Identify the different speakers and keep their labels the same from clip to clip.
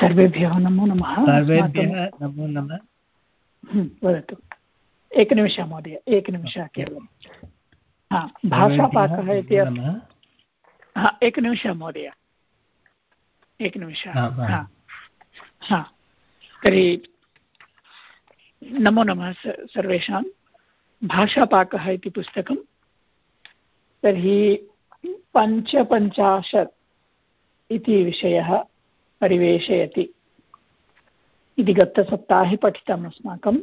Speaker 1: सर्वेभ्यः नमो नमः।
Speaker 2: सर्वेभ्यः नमो नमः।
Speaker 1: वदतु। एकनिमिषः महोदय एकनिमिषः केवलं। हा भाषापाकः इति हा एकनिमिषः महोदय। एकनिमिषः हा हा। तर्हि नमो नमः सर्वेषां। भाषापाकः इति पुस्तकं। तर्हि पञ्चपञ्चाशत् इति विषयः परिवेशयति। इति गतसप्ताहे पठितम् अस्माकम्।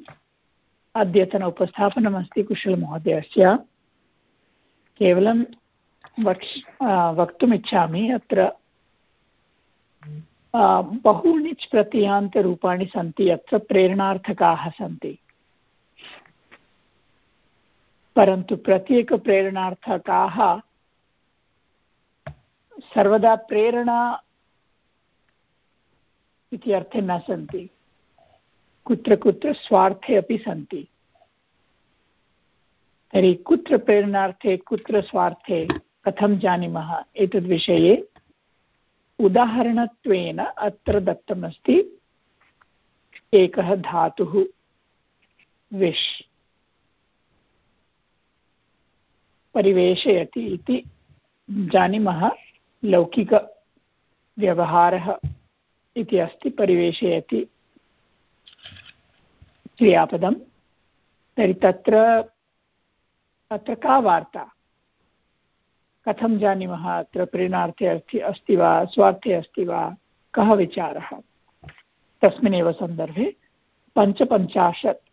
Speaker 1: अद्यतन उपस्थापनमस्ति कुशलमहोदयस्य। केवलं वक्ष् वक्तुमिच्छामि अत्र। बहूनि प्रतीयान्तरूपाणि सन्ति अत्र प्रेरणार्थकाः सन्ति। परन्तु प्रत्येकप्रेरणार्थकाः सर्वदा प्रेरणा इति अर्थे न सन्ति। कुत्र कुत्र स्वार्थे अपि सन्ति। तर्हि कुत्र प्रेरणार्थे, कुत्र स्वार्थे, कथं जानीमः? एतद्विषये उदाहरणत्वेन अत्र दत्तमस्ति, एकः धातुः, विश्। परिवेशयति इति जानीमः। लौकिकव्यवहारः इति अस्ति परिवेशयति क्रियापदं। तर्हि तत्र अत्र का वार्ता? कथं जानीमः? अत्र प्रेरणार्थे अस्ति अस्ति वा, स्वार्थे अस्ति वा? कः विचारः? तस्मिन्नेव सन्दर्भे पञ्चपञ्चाशत्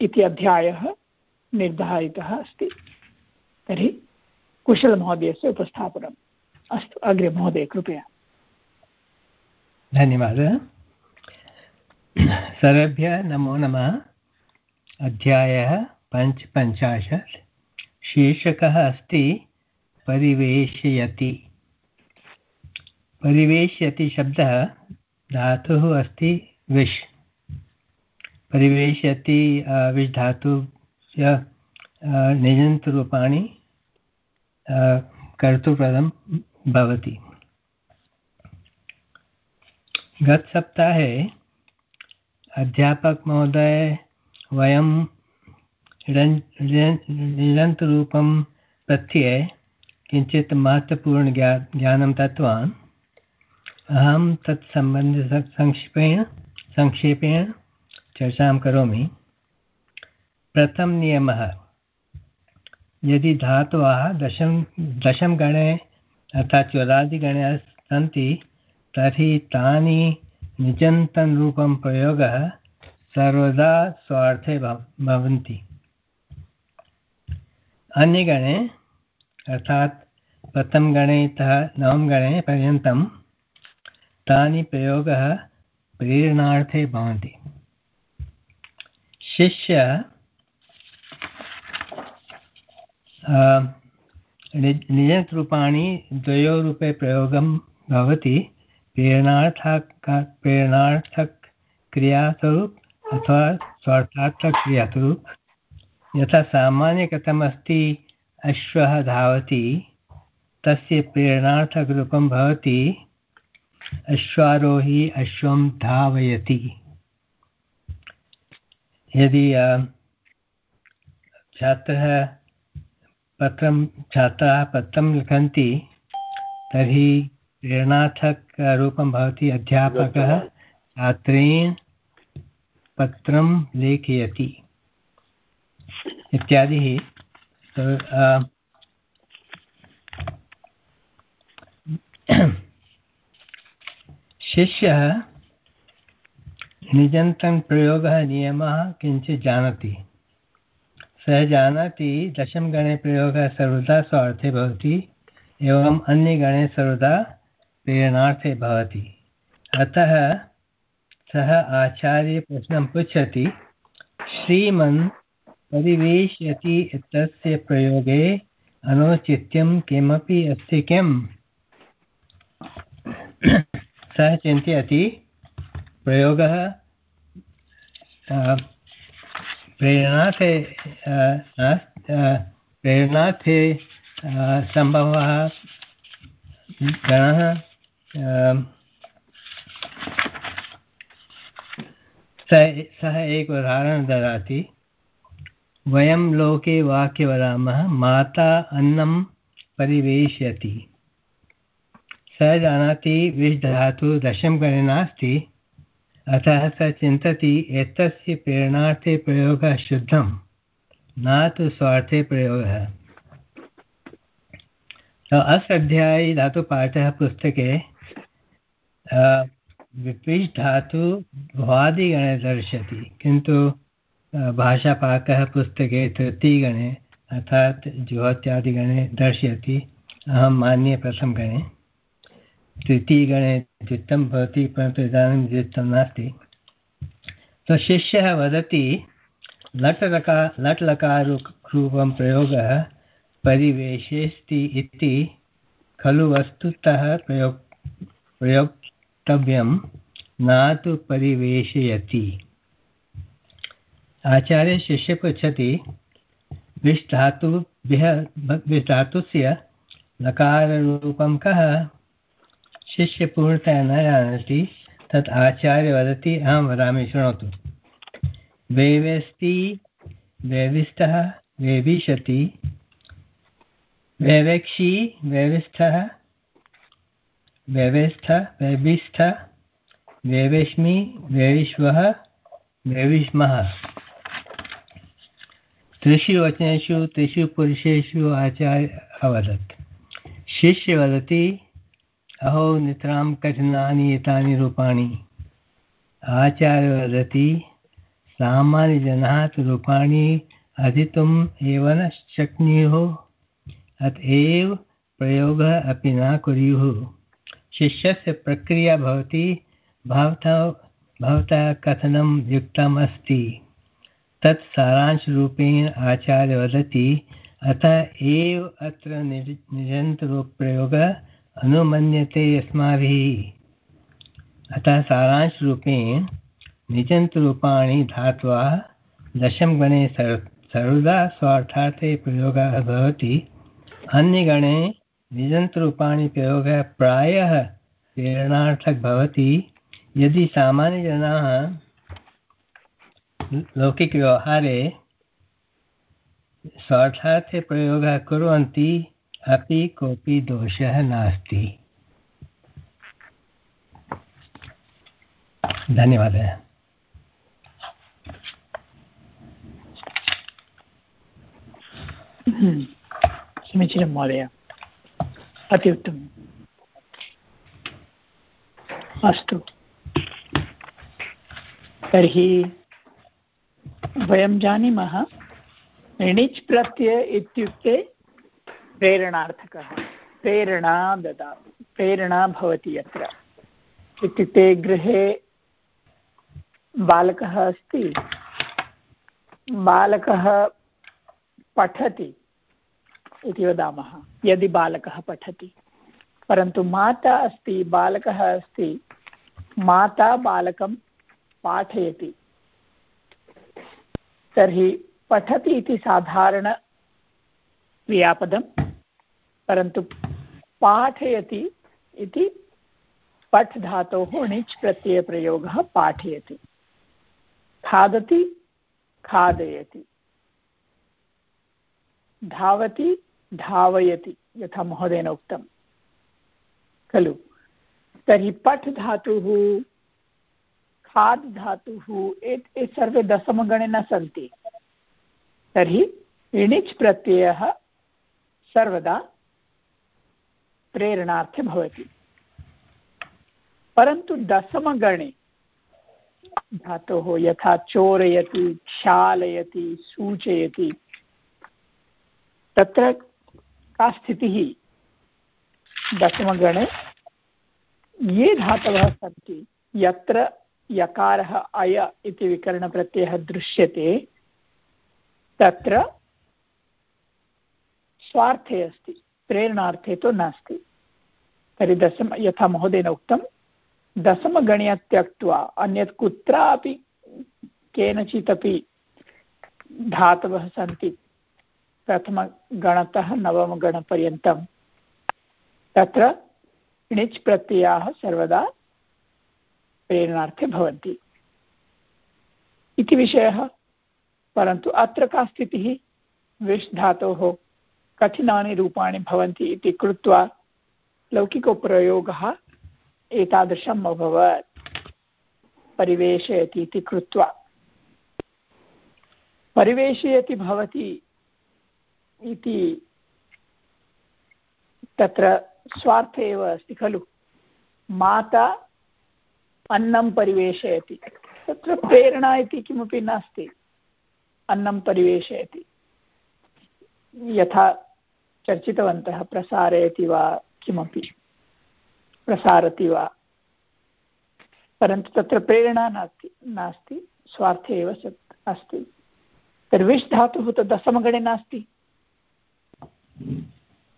Speaker 1: इति अध्यायः निर्धारितः अस्ति। तर्हि कुशलमहोदयस्य उपस्थापनम्। अस्तु अग्रे महोदय कृपया।
Speaker 2: धन्यवादः। सर्वेभ्यः नमो नमः। अध्यायः पञ्चपञ्चाशत् शीर्षकः अस्ति, परिवेशयति। परिवेशयति शब्दः धातुः अस्ति, विश्। परिवेशयति विश् धातुस्य निजन्तरूपाणि कर्तुपदं भवति। गतसप्ताहे अध्यापकमहोदय वयं निरन्तरूपं प्रत्यये किञ्चित् महत्त्वपूर्ण ज्ञा, ज्ञानं दत्तवान्। अहं तत्सम्बन्धसंक्षेपेण संक्षेपेण संक्षेपेण चर्चां करोमि। प्रथमनियमः यदि धातवः दशम दशमगणे अर्थात् चोरादिगणे सन्ति तर्हि तानि निजन्तनरूपं प्रयोगः सर्वदा स्वार्थे भवन्ति। अन्यगणे, अर्थात् प्रथमगणेतः नवमगणे पर्यन्तं तानि प्रयोगः प्रेरणार्थे भवन्ति। शिष्य निजन्तरूपाणि द्वयोरूपे प्रयोगं भवति। प्रेरणार्थक प्रेरणार्थक क्रियास्वरूप अथवा स्वार्थार्थक क्रियास्वरूप। यथा सामान्य सामान्यकथमस्ति अश्वः धावति, तस्य प्रेरणार्थकरूपं भवति, अश्वारोही अश्वं धावयति। यदि छात्रः पत्रं, छात्राः पत्रं लिखन्ति, तर्हि प्रेरणार्थकरूपं भवति अध्यापकः छात्रेण पत्रं लेखयति इत्यादिः। शिष्यः निजन्तं प्रयोगः नियमः किञ्चित् जानाति। सः जानाति दशमगणे प्रयोगः सर्वदा स्वार्थे भवति एवम् अन्यगणे सर्वदा प्रेरणार्थे भवति। अतः सः आचार्यप्रश्नं पृच्छति, श्रीमन् परिवेशयति इत्यस्य प्रयोगे अनौचित्यं किमपि अस्ति किम्? सः चिन्तयति, प्रयोगः प्रेरणार्थे प्रेरणार्थे सम्भवः, गणः सः एक उदाहरणं ददाति। वयं लोके वाक्य वदामः, माता अन्नं परिवेशयति सः जानाति विश् धातु दशमगणे नास्ति। अतः स चिन्तति एतस्य प्रेरणार्थे प्रयोगः शुद्धं, न तु स्वार्थे प्रयोगः। अस्य अध्याये पुस्तके विपिष् धातु भ्वादिगणे दर्शति, किन्तु भाषापाकः पुस्तके तृतीयगणे अर्थात् ज्योत्यादिगणे दर्शयति। अहं मान्ये प्रथमगणे। तृतीयगणे द्वित्वं भवति, परन्तु इदानीं द्वित्वं नास्ति। तो शिष्यः वदति लट् लका लट् लकारूपं प्रयोगः परिवेशेस्ति इति, खलु वस्तुतः प्रयोग प्रयोग प्रयोक्तव्यं न तु परिवेशयति। आचार्य शिष्य पृच्छति विष् धातुभ्यः विष् धातुस्य लकाररूपं कः? शिष्य पूर्णतया न जानाति तत् आचार्य वदति अहं वदामि, शृणोतु। वेवेस्ति वेविष्टः वेविशति, वेवेक्षी, वेविष्ठः वेविष्ठ वेवेष्मि वेविश्वः वेविष्मः त्रिषु वचनेषु, त्रिषु पुरुषेषु आचार्य अवदत्। शिष्य वदति, अहो नितरां कठिनानि, एतानि रूपाणि। आचार्य वदति सामान्यजनाः तु रूपाणि अधीतुम् एव न शक्नुयुः, अत एव प्रयोगः अपि न कुर्युः। शिष्यस्य प्रक्रिया भवति, भवता, भवतः कथनं युक्तम् अस्ति तत् सारांशरूपेण आचार्य वदति, अतः एव अत्र निज निजन्तरूपप्रयोगः अनुमन्यते अस्माभिः अतः सारांशरूपेण निजन्तरूपाणि धात्वा दशमगणे सर् सर्वदा स्वार्थार्थे प्रयोगः भवति। अन्यगणे निजन्तरूपाणि प्रयोगः प्रायः प्रेरणार्थक भवति। यदि सामान्यजनाः लौकिकव्यवहारे स्वार्थार्थे प्रयोगः कुर्वन्ति, अपि कोऽपि दोषः नास्ति। धन्यवादः।
Speaker 1: समीचीनं महोदय। अति उत्तमम् अस्तु। तर्हि वयं जानीमः णिच् प्रत्यय इत्युक्ते प्रेरणार्थकः। प्रेरणा ददा, प्रेरणा भवति अत्र। इत्युक्ते गृहे बालकः अस्ति। बालकः पठति। इति वदामः, यदि बालकः पठति। परन्तु माता अस्ति, बालकः अस्ति, माता बालकं पाठयति। तर्हि पठति इति साधारणक्रियापदं परन्तु पाठयति इति पठ् धातोः णिच् प्रत्ययप्रयोगः पाठयति। खादति, खादयति। धावति धावयति, यथा महोदयेन उक्तं। खलु? तर्हि पठ् धातुः खाद् धातुः एते सर्वे दशमगणे न सन्ति। तर्हि इणिच् प्रत्ययः सर्वदा प्रेरणार्थे भवति। परन्तु दशमगणे धातोः यथा चोरयति, क्षालयति, सूचयति, तत्र का स्थितिः दशमगणे ये धातवः सन्ति, यत्र यकारः अय इति विकरणप्रत्ययः दृश्यते, तत्र स्वार्थे अस्ति, प्रेरणार्थे तु नास्ति। तर्हि दशम, यथा महोदयेन उक्तं दशमगण्या त्यक्त्वा अन्यत् कुत्रापि केनचित् अपि धातवः सन्ति प्रथमगणतः नवमगणपर्यन्तं। तत्र णिच् प्रत्ययाः सर्वदा प्रेरणार्थे भवन्ति। इति विषयः। परन्तु अत्र का स्थितिः? विश् धातोः कठिनानि रूपाणि भवन्ति इति कृत्वा लौकिकोप्रयोगः एतादृशम् अभवत्। परिवेशयति इति कृत्वा। परिवेशयति भवति। इति तत्र स्वार्थे एव अस्ति, खलु? माता अन्नं परिवेशयति। तत्र प्रेरणा इति किमपि नास्ति। अन्नं परिवेशयति। यथा चर्चितवन्तः, प्रसारयति वा किमपि, प्रसारति वा। परन्तु तत्र प्रेरणा नास्ति नास्ति, स्वार्थे एव सत् अस्ति। तर्हि धातुः तु दशमगणे नास्ति।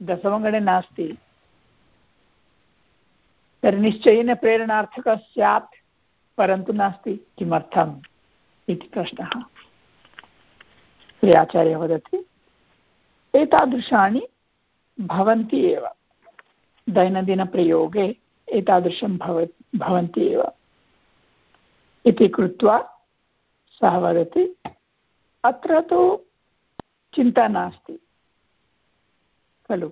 Speaker 1: दशमगणे नास्ति। तर्हि निश्चयेन प्रेरणार्थकः स्यात्, परन्तु नास्ति किमर्थम् इति प्रश्नः। आचार्यः वदति एतादृशानि भवन्ति एव। दैनन्दिनप्रयोगे एतादृशं भव, भवन्ति एव। इति कृत्वा सः वदति, अत्र तु चिन्ता नास्ति। खलु।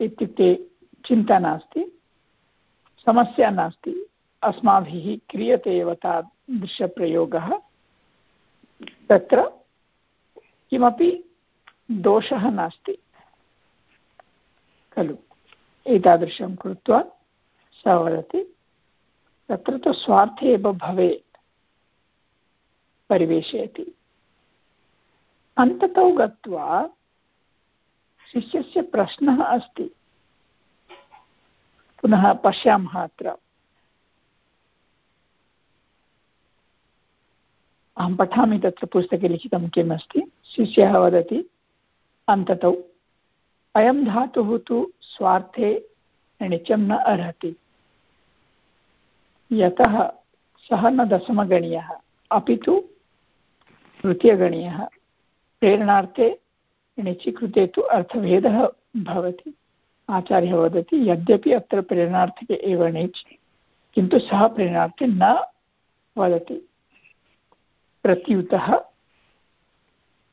Speaker 1: इत्युक्ते चिन्ता नास्ति, समस्या नास्ति, अस्माभिः क्रियते एव तादृशप्रयोगः तत्र किमपि दोषः नास्ति, खलु। एतादृशं कृत्वा सः वदति, तत्र तु स्वार्थे एव भवेत् परिवेशयति। अन्ततो गत्वा शिष्यस्य प्रश्नः अस्ति। पुनः पश्यामः अत्र। अहं पठामि तत्र पुस्तके लिखितं किम् अस्ति। शिष्यः वदति, अन्ततौ, अयं धातुः तु स्वार्थे णिचं न अर्हति। यतः सः न दशमगणीयः, अपि तु तृतीयगणीयः। प्रेरणार्थे णिचि कृते तु अर्थभेदः भवति। आचार्यः वदति, यद्यपि अत्र प्रेरणार्थके एव णिच् किन्तु सः प्रेरणार्थे न वदति। प्रत्युतः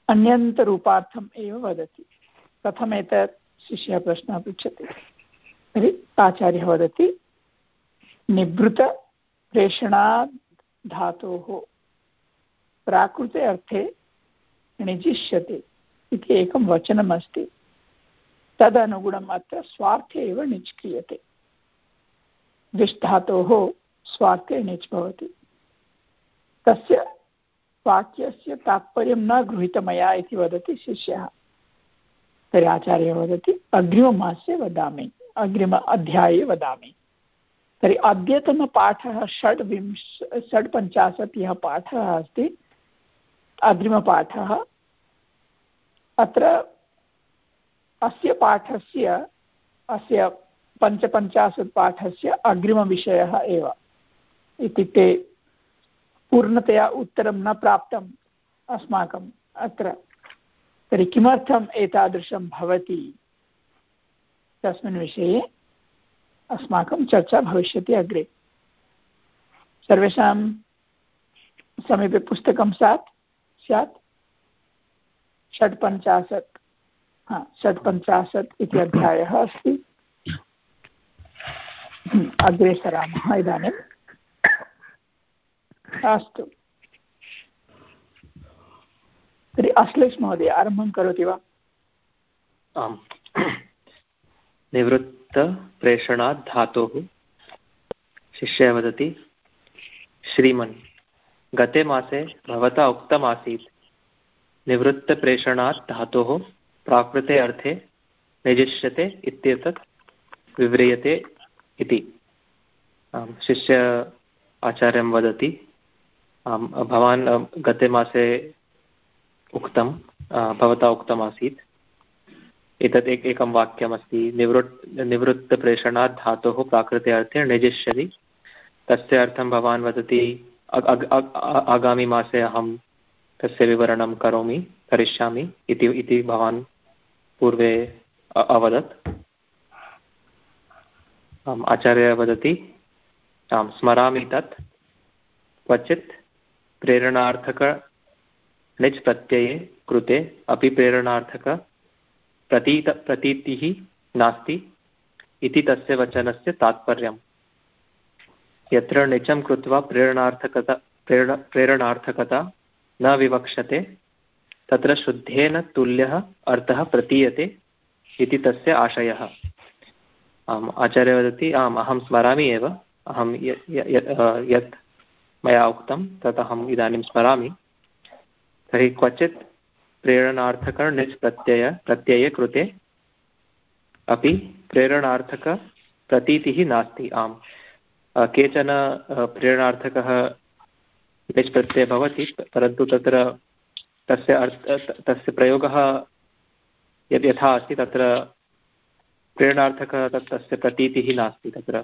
Speaker 1: अन्यन्तरूपार्थम् एव वदति। कथम् एतत् शिष्यः प्रश्नः पृच्छति। तर्हि आचार्यः वदति निवृतप्रेषणात् धातोः प्राकृते अर्थे निजिष्यते इति एकं वचनमस्ति। तदनुगुणम् अत्र स्वार्थे एव निच् क्रियते विष् धातोः स्वार्थे निच् भवति तस्य वाक्यस्य तात्पर्यं न गृहीतमया इति वदति शिष्यः। तर्हि आचार्यः वदति, अग्रिममासे वदामि, अग्रिम अध्याये वदामि। तर्हि अद्यतनपाठः षड्विंश षड्पञ्चाशत् यः पाठः अस्ति। अग्रिमपाठः अत्र अस्य पाठस्य, अस्य पञ्चपञ्चाशत् पाठस्य अग्रिमविषयः एव। इत्युक्ते पूर्णतया उत्तरं न प्राप्तम् अस्माकम् अत्र। तर्हि किमर्थम् एतादृशं भवति? तस्मिन् विषये अस्माकं चर्चा भविष्यति अग्रे। सर्वेषां समीपे पुस्तकं स्यात् स्यात्। षट्पञ्चाशत्। हा, षट्पञ्चाशत् इति अध्यायः अस्ति। अग्रे सरामः इदानीम्। अस्तु। तर्हि अश्लेष महोदय, आरम्भं करोति वा?
Speaker 3: आम्। निवृत्तप्रेषणात् धातोः शिष्यः वदति, श्रीमन्, गते मासे भवता उक्तमासीत्। निवृत्तप्रेषणात् धातोः प्राकृते अर्थे निजिष्यते इत्येतत् विव्रियते इति। शिष्य आचार्यं वदति। भवान् गते मासे उक्तं भवता उक्तमासीत्। एतत् एक, एकं वाक्यमस्ति, निवृत्, निवृत्तप्रेषणात् धातोः प्राकृते अर्थे निजिष्यति तस्य अर्थं भवान् वदति आगामि मासे अहं तस्य विवरणं करोमि, करिष्यामि इति इति भवान् पूर्वे अवदत्। आम्, आचार्यः वदति। आं स्मरामि तत्। क्वचित् प्रेरणार्थक णिच् प्रत्यये कृते अपि प्रेरणार्थक प्रतीत प्रतीतिः नास्ति इति तस्य वचनस्य तात्पर्यम्। यत्र निचं कृत्वा प्रेरणार्थकता प्रेरण प्रेरणार्थकता न विवक्षते, तत्र शुद्धेन तुल्यः अर्थः प्रतीयते इति तस्य आशयः। आम्, आचार्य वदति, आम्, अहं स्मरामि एव। अहं यत् मया उक्तं, तत् अहम् इदानीं स्मरामि। तर्हि क्वचित् प्रेरणार्थकर्णिच् प्रत्यय प्रत्यये कृते अपि प्रेरणार्थकप्रतीतिः नास्ति। आम् केचन प्रेरणार्थकः निच् प्रत्ययः भवति, परन्तु तत्र तस्य अर्थ, तस्य प्रयोगः यद् यथा अस्ति, तत्र प्रेरणार्थकः तत् तस्य प्रतीतिः नास्ति तत्र।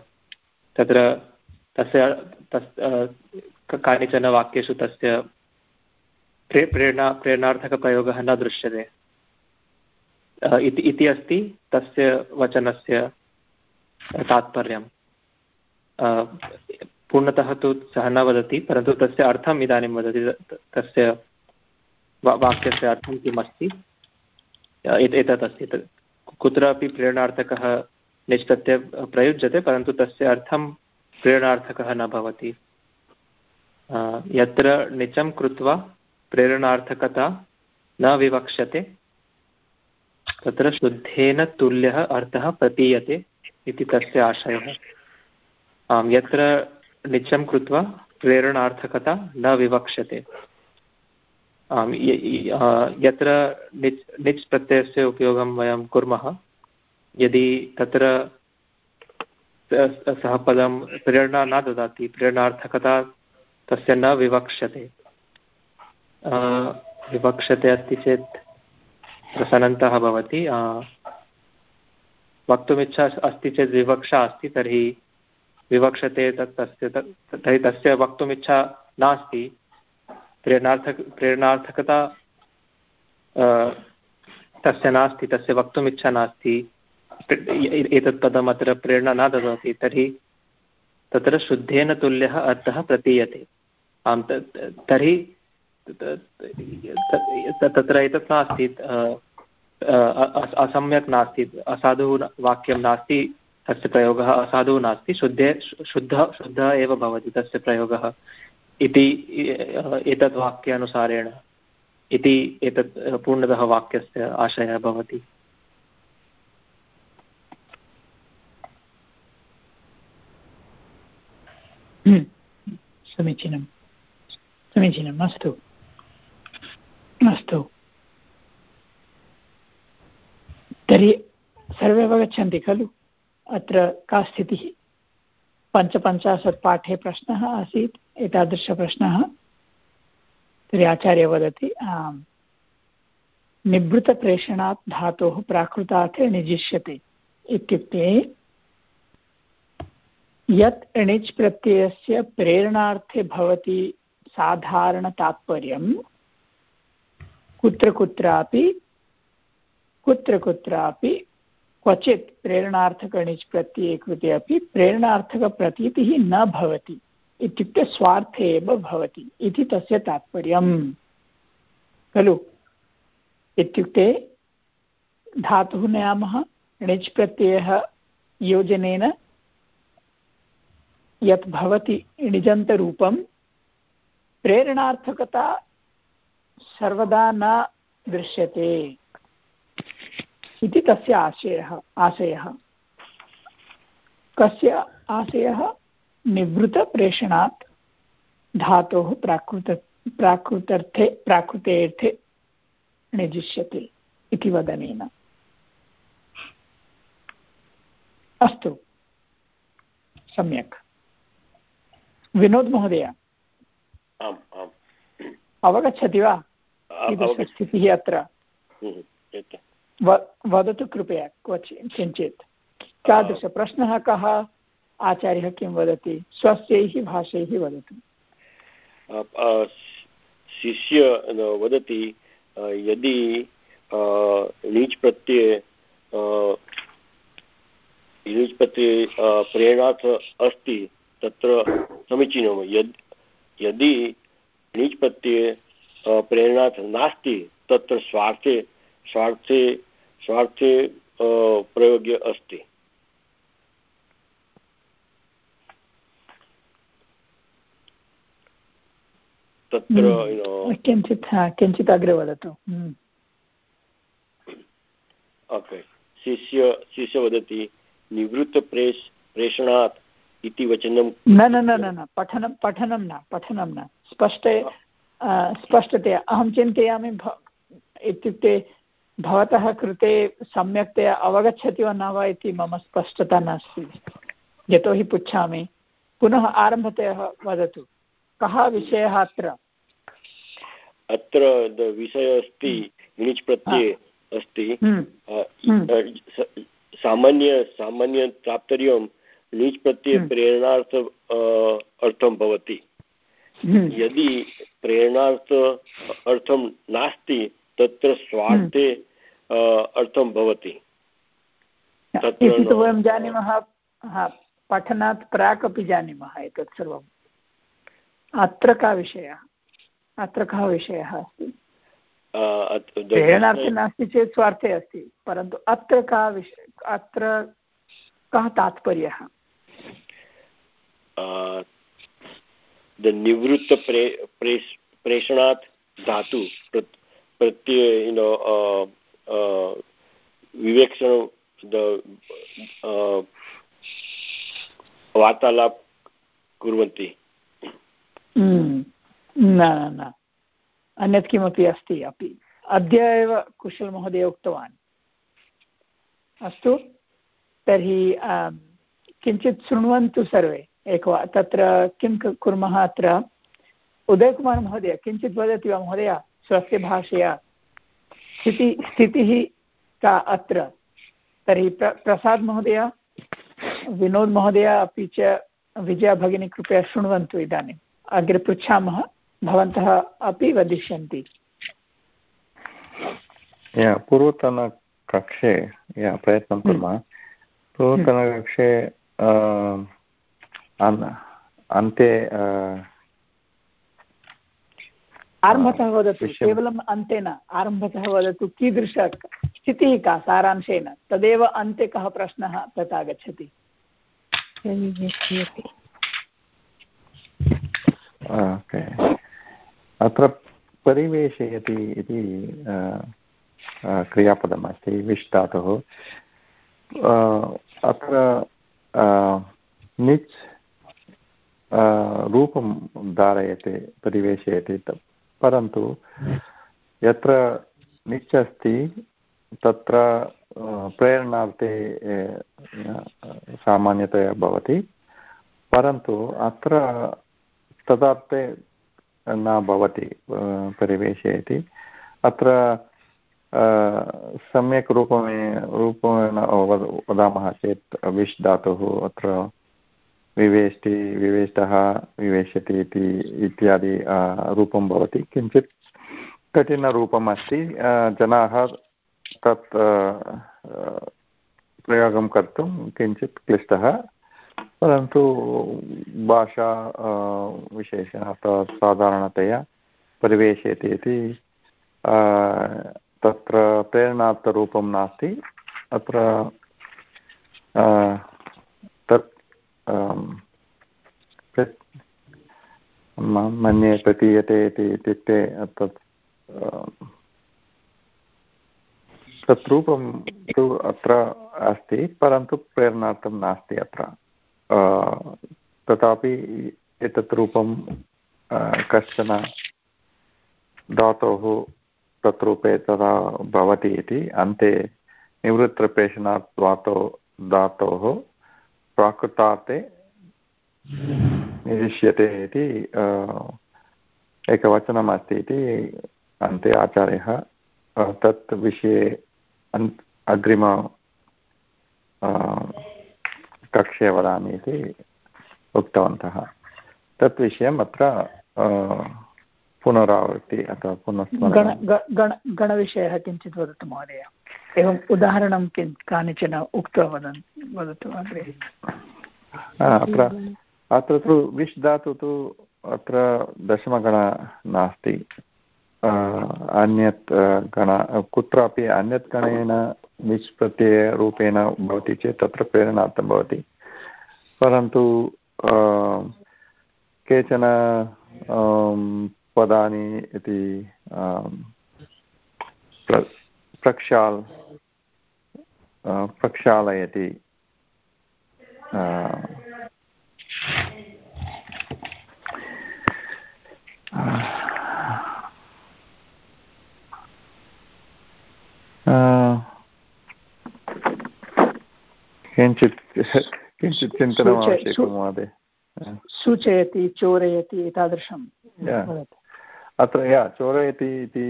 Speaker 3: तत्र तस्य, तस् कानिचन वाक्येषु तस्य प्रे, प्रेरणा, प्रेरणार्थकप्रयोगः न दृश्यते। इति अस्ति तस्य वचनस्य तात्पर्यं पूर्णतः तु सः न वदति, परन्तु तस्य अर्थम् इदानीं वदति तस्य वाक्यस्य अर्थं किम् अस्ति एतत् अस्ति। कुत्रापि प्रेरणार्थकः निष्पत्य प्रयुज्यते, परन्तु तस्य अर्थं प्रेरणार्थकः न भवति। यत्र निचं कृत्वा प्रेरणार्थकता न विवक्ष्यते, तत्र शुद्धेन तुल्यः अर्थः प्रतीयते इति तस्य आशयः। आम्, यत्र निचं कृत्वा प्रेरणार्थकता न विवक्ष्यते। आम् यत्र निच् निच् प्रत्ययस्य उपयोगं वयं कुर्मः, यदि तत्र सः पदं प्रेरणा न ददाति, प्रेरणार्थकता तस्य न विवक्ष्यते। विवक्षते अस्ति चेत् प्रसन्नतः भवति। वक्तुमिच्छा अस्ति चेत् विवक्षा अस्ति, तर्हि विवक्षते तत् तस्य तर्हि तस्य वक्तुमिच्छा नास्ति। प्रेरणार्थक प्रेरणार्थकता तस्य नास्ति, तस्य वक्तुमिच्छा नास्ति। एतत् पदम् अत्र प्रेरणा न ददाति, तर्हि तत्र शुद्धेन तुल्यः अर्थः प्रतीयते। आं तर्हि तत्र एतत् नास्ति असम्यक् नास्ति असाधुः वाक्यं नास्ति। तस्य प्रयोगः असाधुः नास्ति, शुद्धे, शुद्धः शुद्धः एव भवति तस्य प्रयोगः। इति, एतद् वाक्यानुसारेण, इति एतत् पूर्णतः वाक्यस्य आशयः भवति।
Speaker 1: समीचीनं। समीचीनम् अस्तु। अस्तु। तर्हि सर्वे अवगच्छन्ति खलु? अत्र का स्थितिः? पञ्चपञ्चाशत् पाठे प्रश्नः आसीत्, एतादृशप्रश्नः। तर्हि आचार्य वदति, आम् निवृत्तप्रेषणात् धातोः प्राकृतार्थे निजिष्यते इत्युक्ते, यत् एणिच् प्रत्ययस्य प्रेरणार्थे भवति साधारणतात्पर्यं, कुत्र कुत्रापि कुत्र कुत्रापि क्वचित् प्रेरणार्थकणिच् प्रत्यये कृते अपि प्रेरणार्थकप्रतीतिः न भवति, इत्युक्ते स्वार्थे एव भवति, इति तस्य तात्पर्यम्। खलु? इत्युक्ते धातुः नयामः णिच् योजनेन यत् भवति णिजन्तरूपं प्रेरणार्थकता सर्वदा न दृश्यते। इति तस्य आशयः आशयः। कस्य आशयः? निवृत्तप्रेषणात् धातोः प्राकृत प्राकृतर्थे प्राकृतेऽर्थे निजिष्यते इति वदनेन। अस्तु सम्यक्। विनोद् महोदय। अवगच्छति वा? कीदृशस्थितिः अत्र? वदतु कृपया क्वचित् किञ्चित्। तादृशप्रश्नः कः? आचार्यः किं वदति? स्वस्यैः भाषैः वदतु।
Speaker 4: शिष्य वदति यदि लीच् प्रत्यये लीच् प्रत्यये प्रेरणार्थ अस्ति तत्र समीचीनं यद् यदि णिच् प्रत्यये प्रेरणार्थ नास्ति तत्र स्वार्थे स्वार्थे स्वार्थे प्रयोगे अस्ति। तत्र
Speaker 1: हम्म। किञ्चित् किञ्चित् अग्रे वदतु।
Speaker 4: ओके। हम्म। शिष्य शिष्य वदति निवृत्तप्रेष प्रेषणात् इति वचनं
Speaker 1: न न न न न पठनं पठनं न पठनं न। स्पष्टे स्पष्टतया। अहं चिन्तयामि इत्युक्ते भवतः कृते सम्यक्तया अवगच्छति वा न वा इति मम स्पष्टता नास्ति यतोहि पृच्छामि पुनः आरम्भतया वदतु कः विषयः अत्र
Speaker 4: अत्र विषयः अस्ति णिच् प्रत्यये अस्ति
Speaker 1: हम्म। हम्म।
Speaker 4: सामान्य सामान्य तात्पर्यं णिच् प्रत्यये हम्म। प्रेरणार्थ अर्थं भवति यदि प्रेरणार्थ अर्थं नास्ति तत्र स्वार्थे अर्थं भवति।
Speaker 1: वयं जानीमः पठनात् प्राक् अपि जानीमः एतत् सर्वम्। अत्र कः विषयः? अत्र कः विषयः अस्ति? प्रेरणार्थे नास्ति चेत् स्वार्थे अस्ति परन्तु अत्र कः विषय अत्र कः तात्पर्यः?
Speaker 4: निवृत्तप्रे प्रेषणात् धातु प्रत्यय you know uh, uh, विवेक्षण वार्तालाप कुर्वन्ति।
Speaker 1: न न अन्यत् किमपि अस्ति अपि। अद्य एव कुशलमहोदय उक्तवान्। अस्तु। तर्हि किञ्चित् शृण्वन्तु सर्वे। एकवा तत्र किं कुर्मः अत्र? उदयकुमारमहोदय किञ्चित् वदति वा महोदय? स्वस्य भाषया। स्थिति स्थितिः का अत्र। तर्हि प्र प्रसाद् महोदय विनोद् महोदय अपि च विजया भगिनी कृपया शृण्वन्तु इदानीम् अग्रे पृच्छामः भवन्तः अपि वदिष्यन्ति।
Speaker 5: पूर्वतनकक्षे या प्रयत्नं हम्म। कुर्मः। पूर्वतनकक्षे अन्ते
Speaker 1: आरम्भतः वदतु केवलम् अन्ते न आरम्भतः वदतु कीदृश स्थितिः का सारांशेन तदेव अन्ते कः प्रश्नः तत् आगच्छति
Speaker 5: अत्र परिवेशयति इति क्रियापदम् अस्ति विश् धातुः। अत्र निच् रूपं धारयते परिवेशयति परन्तु यत्र निच् अस्ति तत्र प्रेरणार्थे सामान्यतया भवति। परन्तु अत्र तदर्थे न भवति परिवेशे इति अत्र सम्यक् रूपमे रूपेण वदामः चेत् विश् धातुः अत्र विवेष्टि, विवेष्टः विवेशति इति, इत्यादि रूपं भवति। किञ्चित् कठिनरूपम् अस्ति। जनाः तत् प्रयोगं कर्तुं किञ्चित् क्लिष्टः। परन्तु भाषा विशेषः अथवा साधारणतया परिवेशयति इति तत्र प्रेरणार्थरूपं नास्ति। अत्र मन्ये प्रतीयते इति इत्युक्ते तत् तत् रूपं तु अत्र अस्ति परन्तु प्रेरणार्थं नास्ति अत्र तथापि एतत् रूपं कश्चन धातोः तत् रूपे तदा भवति इति अन्ते निवृत्तप्रेषणात् धातो धातोः प्राकृतार्थे निरिष्यते इति एकवचनमस्ति इति अन्ते आचार्यः तत् विषये अग्रिम कक्षे वदामि इति उक्तवन्तः। तत् विषयम् अत्र पुनरावृत्ति अथवा पुनः
Speaker 1: गणविषयः किञ्चित् वदतु महोदय। एवम् उदाहरणं किं कानिचन उक्त्वा वदन् वदतु अग्रे
Speaker 5: अत्र अत्र तु विश् धातु तु अत्र दशमगण नास्ति। अन्यत् गण कुत्रापि अन्यत् गणेन प्रत्ययरूपेण भवति चेत् तत्र प्रेरणार्थं भवति। परन्तु केचन पदानि इति प्रक्षाल् प्रक्षालयति। किञ्चित् किञ्चित् चिन्तनम् आवश्यकं महोदय।
Speaker 1: सूचयति चोरयति एतादृशं
Speaker 5: अत्र, या, चोरयति इति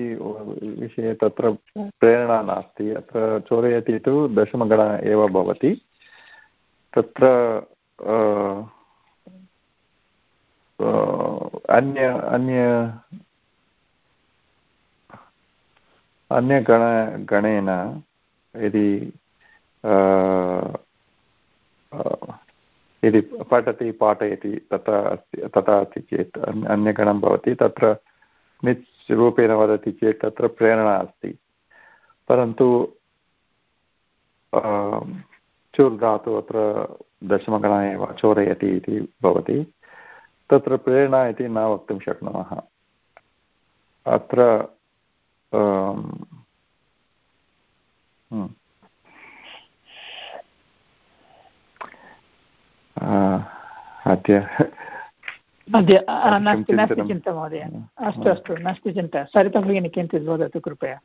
Speaker 5: विषये तत्र प्रेरणा नास्ति। अत्र चोरयति तु दशमगण एव भवति। तत्र अन्य अन्य, अन्यगण, गणेन यदि यदि पठति, पाठयति तथा अस्ति तथा अस्ति चेत् अन्यगणं भवति। तत्र निच् रूपेण वदति चेत् तत्र प्रेरणा अस्ति। परन्तु चुर् धातु अत्र दशमगण एव चोरयति इति भवति। तत्र प्रेरणा इति न वक्तुं शक्नुमः। अत्र अद्य
Speaker 1: अद्य नास्ति नास्ति चिन्ता महोदय अस्तु अस्तु नास्ति चिन्ता सरिता भगिनी किञ्चित् वदतु कृपया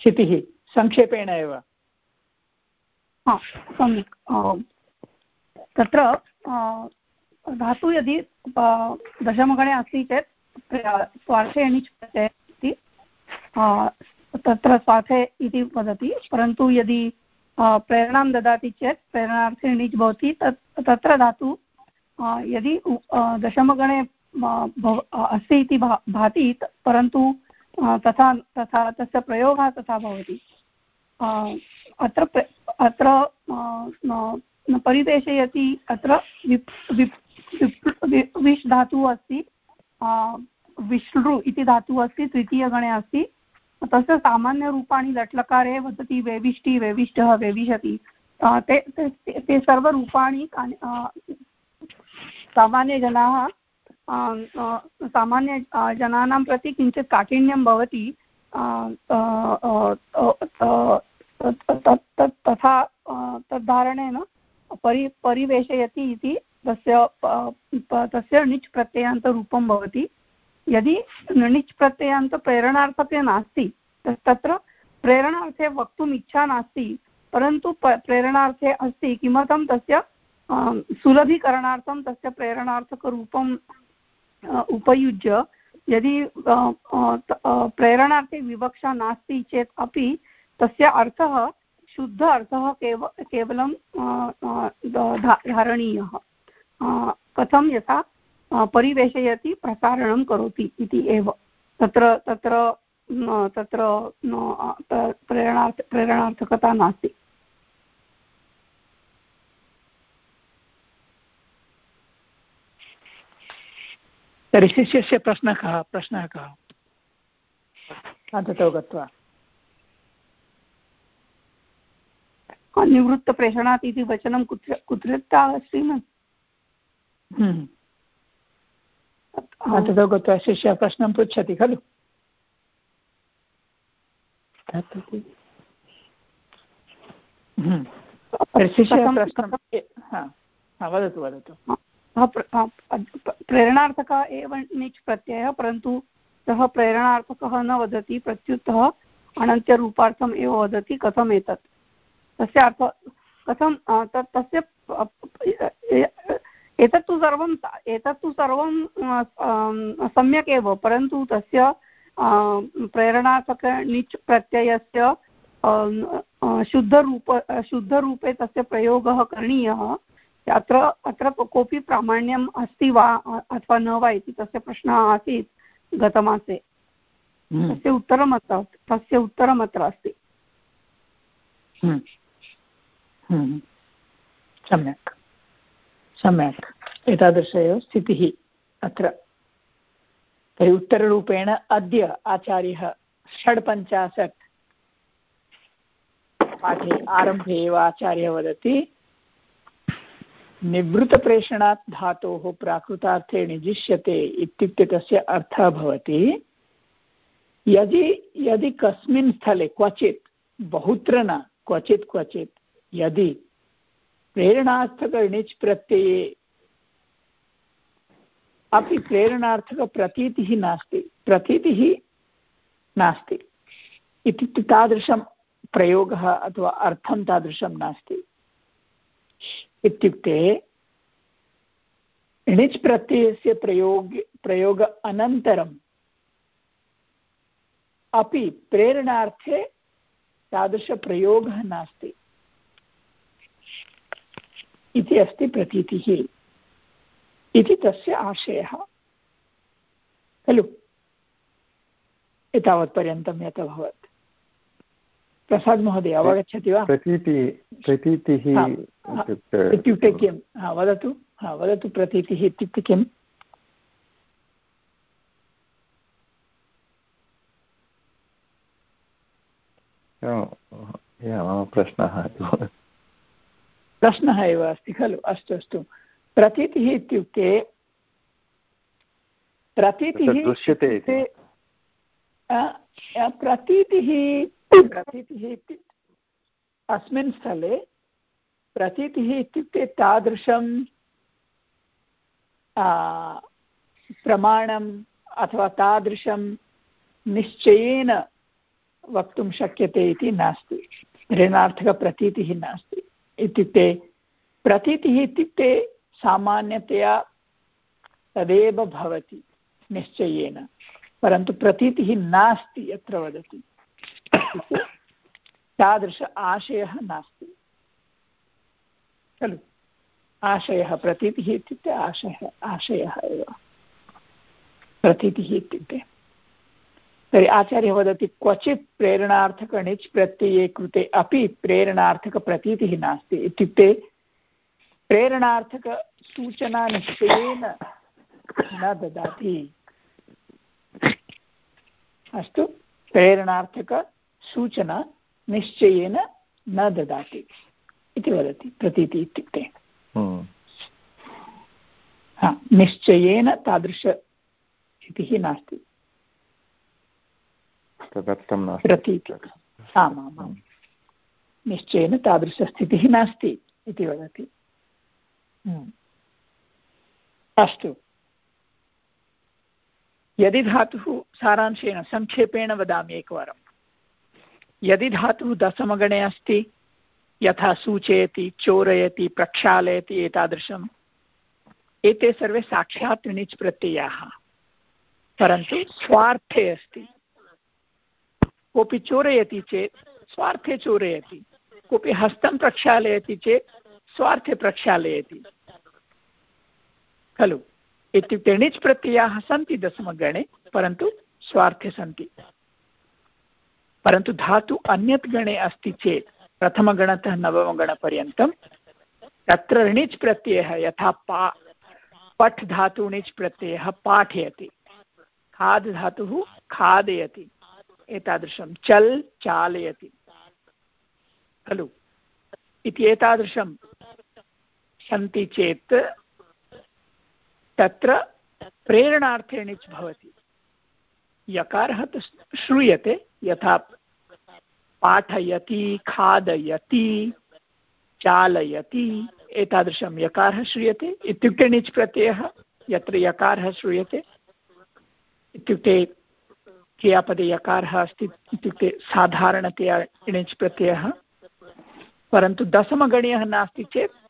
Speaker 1: स्थितिः संक्षेपेण एव
Speaker 6: सम्यक् तत्र धातु यदि दशमगणे अस्ति चेत् स्वार्थे प्रत्ययः अस्ति तत्र स्वार्थे इति वदति परन्तु यदि प्रेरणां ददाति चेत् प्रेरणार्थे णिच् भवति तत् तत्र धातु यदि दशमगणे अस्ति इति भा भाति परन्तु तथा तथा, तस्य प्रयोगः तथा भवति। अत्र अत्र परिवेशयति अत्र विश् धातुः अस्ति विष्णु इति धातुः अस्ति, तृतीयगणे अस्ति। तस्य सामान्यरूपाणि लट्लकारे वदति, वेविष्टि, वेविष्टः, वेविशति। ते ते सर्वरूपाणि सामान्यजनाः सामान्य जनानां प्रति किञ्चित् काठिन्यं भवति तथा तद्धारणेन परि, परिवेशयति इति तस्य तस्य णिच् प्रत्ययान्तरूपं भवति। यदि णिच् प्रत्ययान्तप्रेरणार्थके नास्ति तत्र प्रेरणार्थे वक्तुम् इच्छा नास्ति, परन्तु प्रेरणार्थे अस्ति, किमर्थं तस्य सुलभीकरणार्थं तस्य प्रेरणार्थकरूपम् उपयुज्य यदि प्रेरणार्थे विवक्षा नास्ति चेत् अपि तस्य अर्थः, शुद्ध अर्थः केव, केवलं धारणीयः। कथं यथा परिवेशयति, प्रसारणं करोति इति एव। तत्र तत्र तत्र प्रेरणार्थ, प्रेरणार्थकता नास्ति।
Speaker 1: तर्हि शिष्यस्य प्रश्नः कः? प्रश्नः कः? अन्ततो गत्वा।
Speaker 6: निवृत्तप्रेषणात् इति वचनं कुत्र कुत्रतः अस्ति न?
Speaker 1: हम्म। अन्ततो गत्वा शिष्यः प्रश्नं पृच्छति खलु? हम्म। शिष्यः प्रश्नं वदतु वदतु।
Speaker 6: प्रेरणार्थक एव णिच् प्रत्ययः, परन्तु सः प्रेरणार्थकः न वदति प्रत्युत्तः अनन्त्यरूपार्थम् एव वदति, कथम् एतत्। तस्य अर्थ कथं तत् तस्य एतत्तु सर्वं एतत्तु सर्वं सम्यक् एव, परन्तु तस्य प्रेरणार्थक णिच् प्रत्ययस्य शुद्धरूप, शुद्धरूपे तस्य प्रयोगः करणीयः। अत्र अत्र कोऽपि प्रामाण्यम् अस्ति वा अथवा न वा इति तस्य प्रश्नः आसीत् गतमासे हम्म। तस्य उत्तरम् अत्र तस्य उत्तरम् अत्र अस्ति
Speaker 1: हम्म। हम्म। सम्यक् सम्यक् एतादृश एव स्थितिः अत्र तर्हि उत्तररूपेण अद्य आचार्यः षड्पञ्चाशत् पाठे आरम्भे एव आचार्यः वदति निवृत्तप्रेषणात् धातोः प्राकृतार्थे निजिष्यते इत्युक्ते तस्य अर्थः भवति, यदि यदि कस्मिन् स्थले क्वचित्, बहुत्र न, क्वचित् क्वचित्, यदि प्रेरणार्थकणिच् प्रत्यये अपि प्रेरणार्थकप्रतीतिः नास्ति, प्रतीतिः नास्ति, इत्युक्ते तादृशं प्रयोगः अथवा अर्थं तादृशं नास्ति। इत्युक्ते णिच् प्रत्ययस्य प्रयोग प्रयोग अनन्तरम् अपि प्रेरणार्थे तादृशप्रयोगः नास्ति। इति अस्ति प्रतीतिः। इति तस्य आशयः। खलु? एतावत्पर्यन्तं यत् अभवत् प्रसाद् महोदय अवगच्छति वा?
Speaker 5: प्रतीति
Speaker 1: इत्युक्ते किं? हा वदतु हा वदतु प्रतीतिः इत्युक्ते किम्?
Speaker 5: प्रश्नः
Speaker 1: प्रश्नः एव अस्ति खलु अस्तु अस्तु। प्रतीतिः इत्युक्ते प्रतीतिः
Speaker 5: दृश्यते
Speaker 1: प्रतीतिः प्रतीतिः इति अस्मिन् स्थले प्रतीतिः इत्युक्ते तादृशं प्रमाणम् अथवा तादृशं निश्चयेन वक्तुं शक्यते इति नास्ति। ऋणार्थकप्रतीतिः नास्ति। इत्युक्ते, प्रतीतिः इत्युक्ते सामान्यतया तदेव भवति, निश्चयेन। परन्तु प्रतीतिः नास्ति, यत्र वदति। तादृश आशयः नास्ति। खलु? आशयः, प्रतीतिः इत्युक्ते आशयः आशयः एव। प्रतीतिः इत्युक्ते। तर्हि आचार्यः वदति, क्वचित् प्रेरणार्थकणिच् प्रत्यये कृते अपि प्रेरणार्थकप्रतीतिः नास्ति। इत्युक्ते प्रेरणार्थकसूचना न ददाति। अस्तु प्रेरणार्थकसूचना निश्चयेन न ददाति इति वदति प्रतीति इत्युक्ते।
Speaker 5: हम्म।
Speaker 1: हा निश्चयेन तादृश स्थितिः नास्ति। प्रतीति। आमामां निश्चयेन तादृशस्थितिः नास्ति इति वदति। हम्म। अस्तु। यदि धातुः सारांशेन संक्षेपेण वदामि एकवारं। यदि धातुः दशमगणे अस्ति, यथा सूचयति, चोरयति, प्रक्षालयति एतादृशम्, एते सर्वे साक्षात् णिच् प्रत्ययाः परन्तु स्वार्थे अस्ति। कोऽपि चोरयति चेत् स्वार्थे चोरयति। कोऽपि हस्तं प्रक्षालयति चेत् स्वार्थे प्रक्षालयति। खलु? इत्युक्ते णिच् प्रत्ययाः सन्ति दशमगणे, परन्तु स्वार्थे सन्ति। परन्तु धातु अन्यत् गणे अस्ति चेत् प्रथमगणतः नवमगणपर्यन्तं तत्र णिच् प्रत्ययः यथा पा, पठ् धातु णिच् प्रत्ययः पाठयति, खाद् धातुः खादयति, एतादृशं चल् चालयति। खलु? इति एतादृशं सन्ति चेत् तत्र प्रेरणार्थे णिच् भवति। यकारः तु श्रूयते, यथा पाठयति, खादयति, चालयति, एतादृशं यकारः श्रूयते। इत्युक्ते णिच् प्रत्ययः, यत्र यकारः श्रूयते, इत्युक्ते क्रियापदे यकारः अस्ति, इत्युक्ते साधारणतया णिच् प्रत्ययः। परन्तु दशमगणीयः नास्ति चेत्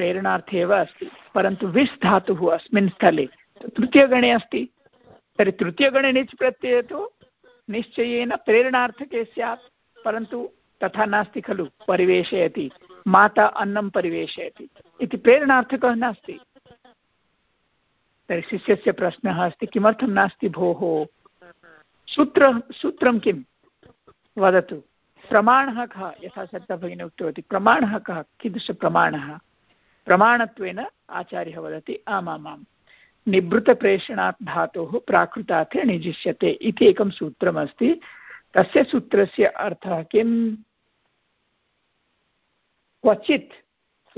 Speaker 1: प्रेरणार्थे एव अस्ति, परन्तु विस् धातुः अस्मिन् स्थले, तृतीयगणे अस्ति। तर्हि तृतीयगणे निच् प्रत्यये तु निश्चयेन प्रेरणार्थके स्यात्, परन्तु तथा नास्ति खलु परिवेशयति माता अन्नं परिवेशयति इति प्रेरणार्थकः नास्ति। तर्हि शिष्यस्य प्रश्नः अस्ति, किमर्थं नास्ति भोः? सूत्र, सूत्रं किं? वदतु। प्रमाणः कः? यथा सत्ता भगिनी उक्तवती, प्रमाणः कः? कीदृशप्रमाणः? प्रमाणत्वेन आचार्यः वदति आमामां निवृत्तप्रेषणात् धातोः प्राकृतार्थे निजिष्यते इति एकं सूत्रमस्ति। तस्य सूत्रस्य अर्थः किं क्वचित्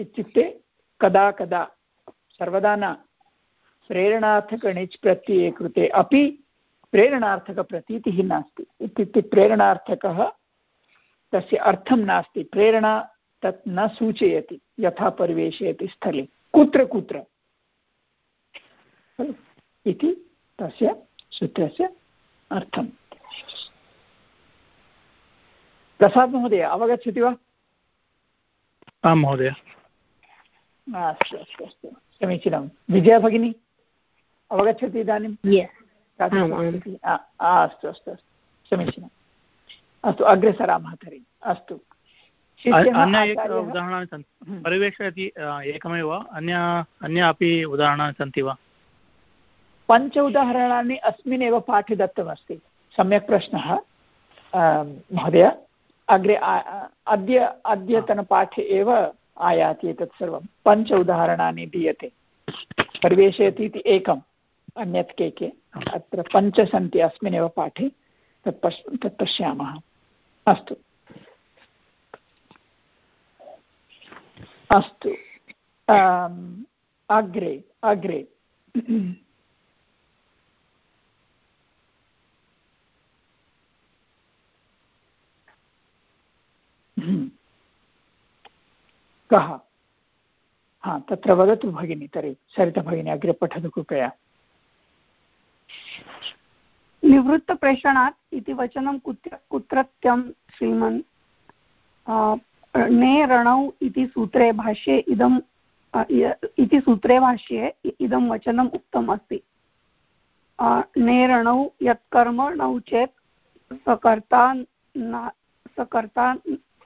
Speaker 1: इत्युक्ते कदा कदा, सर्वदा न। प्रेरणार्थकणिच् प्रत्यये कृते अपि प्रेरणार्थकप्रतीतिः नास्ति। इत्युक्ते प्रेरणार्थकः, तस्य अर्थं नास्ति। प्रेरणा तत् न सूचयति यथा परिवेशयति स्थले। कुत्र कुत्र? इति तस्य सूत्रस्य अर्थम्। प्रसाद् महोदय अवगच्छति वा?
Speaker 7: आं महोदय।
Speaker 1: अस्तु अस्तु अस्तु। समीचीनं। विजया भगिनी अवगच्छति इदानीं? अस्तु अस्तु अस्तु। समीचीनम्। अस्तु अग्रे सरामः तर्हि। अस्तु।
Speaker 7: अन्य एक उदाहरणानि सन्ति। इति एकमेव। अन्य अन्य अपि उदाहरणानि सन्ति वा?
Speaker 1: पञ्च उदाहरणानि अस्मिन् पाठे दत्तमस्ति। सम्यक् प्रश्नः। महोदय अग्रे अद्य अद्यतनपाठे एव आयाति एतत् सर्वं। पञ्च उदाहरणानि दीयते। परिवेशयति इति एकम् अन्यत् के के। अत्र पञ्च सन्ति अस्मिन्नेव पाठे। तत् पश् तत् पश्यामः। अस्तु। अस्तु। अग्रे अग्रे। कः? हा, तत्र वदतु भगिनी, तर्हि सरितभगिनी अग्रे पठतु कृपया।
Speaker 6: निवृत्तप्रेषणात् इति वचनं कुत्र कुत्रत्यं, श्रीमन् ने रणौ इति सूत्रे भाष्ये इदं इति सूत्रे भाष्ये इदं वचनम् उक्तम् अस्ति। नेरणौ यत्कर्म नौ चेत् सकर्ता सकर्ता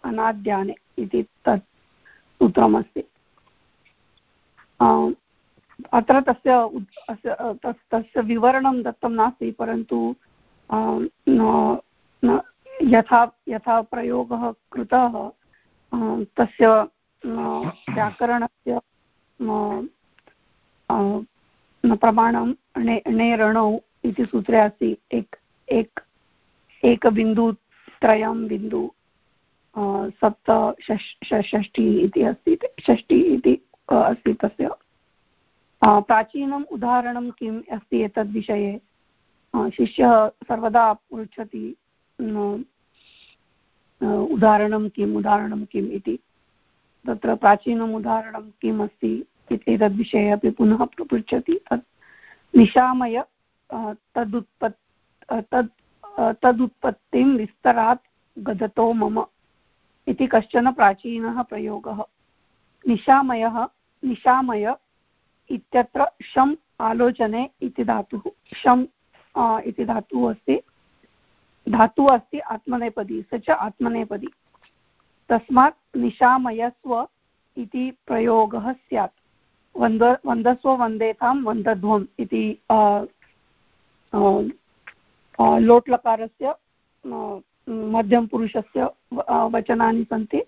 Speaker 6: अनाद्याने इति तत् सूत्रमस्ति अत्र तस्य तस्य विवरणं दत्तं नास्ति, परन्तु यथा यथा प्रयोगः कृतः तस्य व्याकरणस्य प्रमाणं णे णेरणौ इति सूत्रे अस्ति। एक एक, एकबिन्दुत्रयं बिन्दु सप्त षष्टि इति अस्ति। षष्टि इति अस्ति तस्य। प्राचीनम् उदाहरणं किम् अस्ति एतद्विषये? शिष्यः सर्वदा पृच्छति उदाहरणं किम् उदाहरणं किम् इति। तत्र प्राचीनम् उदाहरणं किम् अस्ति एतद्विषये अपि पुनः पृच्छति। तत् निशामय तदुत्पत् तद् तदुत्पत्तिं विस्तरात् गदतो मम इति कश्चन प्राचीनः प्रयोगः। निशामयः, निशामय इत्यत्र शम् आलोचने इति धातुः, शम् इति धातुः अस्ति। धातुः अस्ति, आत्मनेपदी, स आत्मनेपदी। तस्मात् निशामयस्व इति प्रयोगः स्यात्। वन्द, वन्दस्व वन्देतां वन्दध्वम् इति लोट्लकारस्य मध्यमपुरुषस्य वचनानि सन्ति।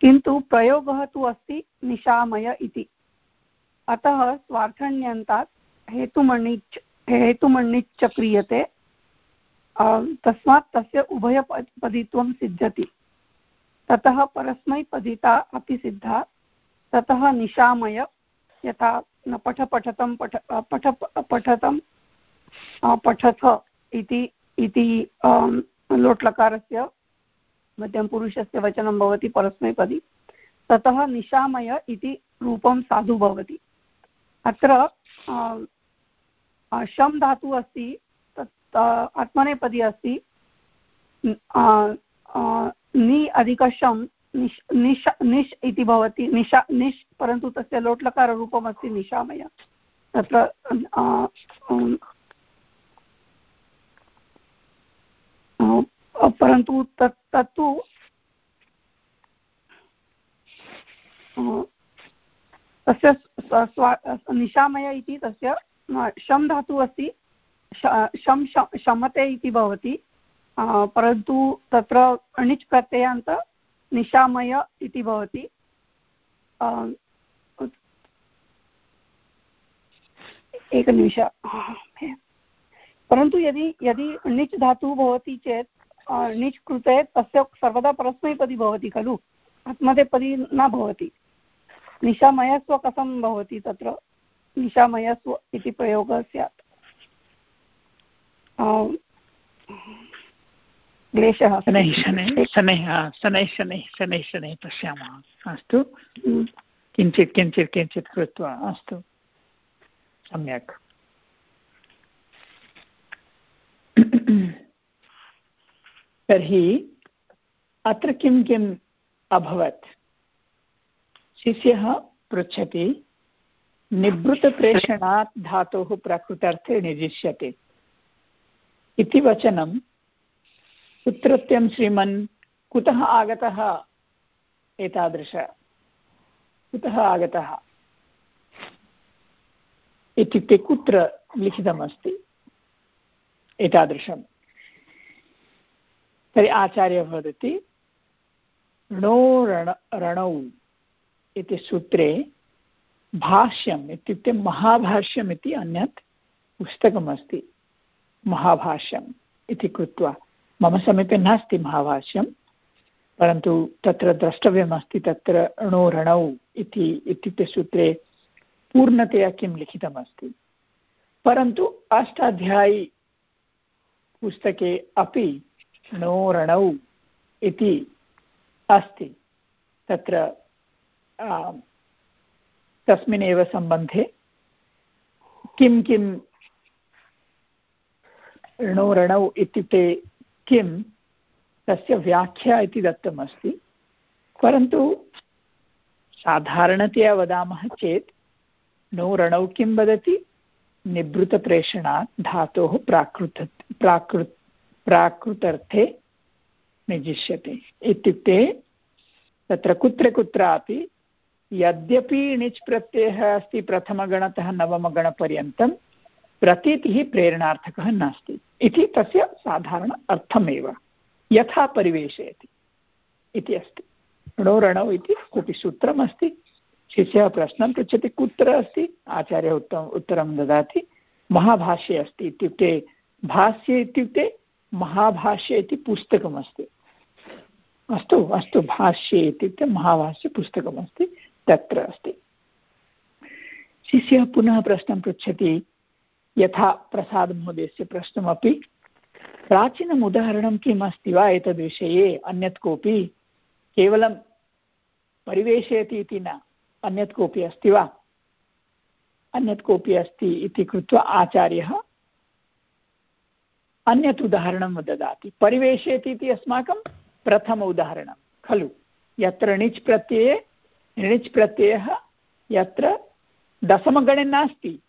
Speaker 6: किन्तु प्रयोगः तु अस्ति निशामय इति। अतः स्वार्थण्यन्तात् हेतुमणिच् हेतुमण्णिच्च क्रियते। तस्मात् तस्य उभयपदित्वं सिद्ध्यति। ततः परस्मैपदिता अपि सिद्धा। ततः निशामय, यथा न पठ पठतं, पठ पठ, पठतं पठथ इति इति लोट्लकारस्य, मध्यमपुरुषस्य वचनं भवति परस्मैपदी। ततः निशामय इति रूपं साधु भवति। अत्र शं धातुः अस्ति। आत्मनेपदी अस्ति। नि अधिकशं, निश् निश् निश् इति भवति। निशा, निश्, परन्तु तस्य लोट्लकाररूपम् निशामय। तत्र परन्तु तत्, तत्तु तस्य निशामय इति तस्य शं धातुः अस्ति। शं शमते इति भवति। परन्तु तत्र अणिच् प्रत्ययान्त निशामय इति भवति। एकनिमिष। परन्तु यदि यदि णिच् धातुः भवति चेत् णिच् कृते तस्य सर्वदा परस्मैपदी भवति खलु? आत्मनेपदी न भवति। निशामयस्व कथं भवति तत्र? निशामयस्व इति प्रयोगः स्यात्। क्लेशः
Speaker 1: शनैः शनैः शनैः शनैः शनैः शनैः शनैः पश्यामः। अस्तु।
Speaker 6: हम्म।
Speaker 1: किञ्चित् किञ्चित् किञ्चित् कृत्वा अस्तु। सम्यक्। तर्हि अत्र किं किम् अभवत्? शिष्यः पृच्छति निवृत्तप्रेषणात् धातोः प्रकृतर्थे निजिष्यते। इति वचनं कुत्रत्यं श्रीमन्, कुतः आगतः? एतादृश। कुतः आगतः? इत्युक्ते कुत्र लिखितमस्ति? एतादृशं तर्हि आचार्यः वदति णो रण, रणौ इति सूत्रे भाष्यम् इत्युक्ते महाभाष्यम् इति अन्यत् पुस्तकमस्ति। महाभाष्यम् इति कृत्वा। मम समीपे नास्ति महाभाष्यं परन्तु तत्र द्रष्टव्यमस्ति तत्र णो रणौ इति, इत्युक्ते सूत्रे पूर्णतया किं लिखितमस्ति। परन्तु अष्टाध्यायी पुस्तके अपि णो रणौ इति अस्ति। तत्र तस्मिन्नेव सम्बन्धे किं किं णो रणौ इत्युक्ते किं? तस्य व्याख्या इति दत्तमस्ति। परन्तु साधारणतया वदामः चेत्, नो रणौ किं वदति? निवृतप्रेषणात् धातोः प्राकृत प्राकृत् प्राकृतर्थे निजिष्यते। इत्युक्ते तत्र कुत्र कुत्रापि यद्यपि णिच् प्रत्ययः अस्ति प्रथमगणतः नवमगणपर्यन्तं प्रतीतिः प्रेरणार्थकः नास्ति। इति तस्य साधारण अर्थमेव। यथा परिवेशयति इति अस्ति। णो रणौ इति कोऽपि सूत्रमस्ति। शिष्यः प्रश्नं पृच्छति, कुत्र अस्ति? आचार्यः उत्तम, उत्तरं ददाति। महाभाष्ये अस्ति इत्युक्ते, भाष्ये इत्युक्ते महाभाष्ये इति पुस्तकमस्ति। अस्तु अस्तु, भाष्ये इत्युक्ते महाभाष्यपुस्तकमस्ति तत्र अस्ति। शिष्यः पुनः प्रश्नं पृच्छति यथा प्रसादमहोदयस्य प्रश्नमपि। प्राचीनम् उदाहरणं किम् अस्ति वा एतद्विषये अन्यत् कोऽपि? केवलं परिवेशयति इति न, अन्यत् कोऽपि अस्ति वा? अन्यत् कोऽपि अस्ति इति कृत्वा आचार्यः अन्यत् उदाहरणं ददाति। परिवेशयति इति अस्माकं प्रथम उदाहरणं, खलु? यत्र णिच् प्रत्यये णिच् प्रत्ययः यत्र दशमगणे नास्ति,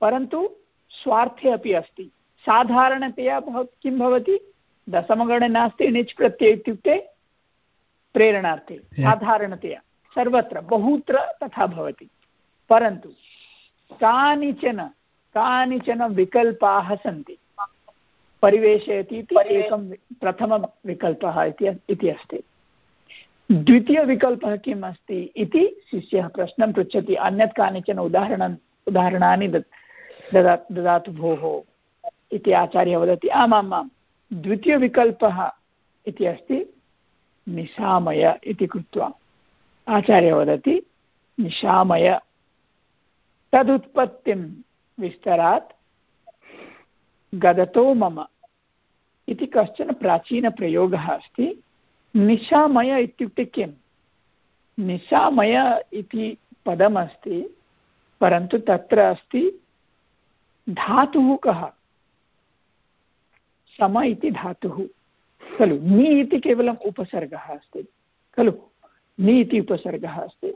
Speaker 1: परन्तु स्वार्थे अपि अस्ति। साधारणतया भव किं भवति? दशमगणे नास्ति णिच् प्रत्यय इत्युक्ते प्रेरणार्थे। साधारणतया। सर्वत्र बहुत्र तथा भवति। परन्तु कानिचन कानिचन विकल्पाः सन्ति। परिवेशयति इति एकं प्रथमविकल्पः इति अस्ति। द्वितीयविकल्पः किम् अस्ति इति शिष्यः प्रश्नं पृच्छति। अन्यत् कानिचन उदाहरणम् उदाहरणानि ददा ददातु भोः इति आचार्यः वदति। आमाम् आं द्वितीयविकल्पः इति अस्ति निशामय इति कृत्वा। आचार्यः वदति निशामय। तदुत्पत्तिं विस्तरात् गदतो मम इति कश्चन प्राचीनप्रयोगः अस्ति। निशामय इत्युक्ते किं निशामय इति पदमस्ति, परन्तु तत्र अस्ति धातुः कः? सम इति धातुः। खलु, नि इति केवलम् उपसर्गः अस्ति। खलु, नि इति उपसर्गः अस्ति।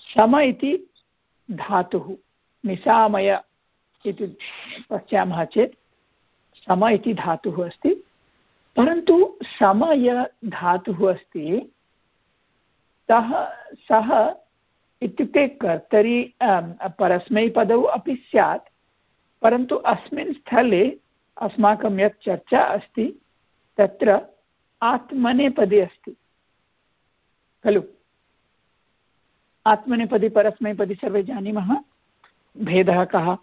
Speaker 1: सम इति धातुः। निशामय इति पश्यामः चेत् सम इति धातुः अस्ति। परन्तु सम य धातुः अस्ति सः सः इत्युक्ते कर्तरि परस्मैपदौ अपि स्यात्। परन्तु अस्मिन् स्थले अस्माकं यत् चर्चा अस्ति, तत्र आत्मनेपदे अस्ति। खलु? आत्मनेपदी, परस्मैपदी सर्वे जानीमः? भेदः कः?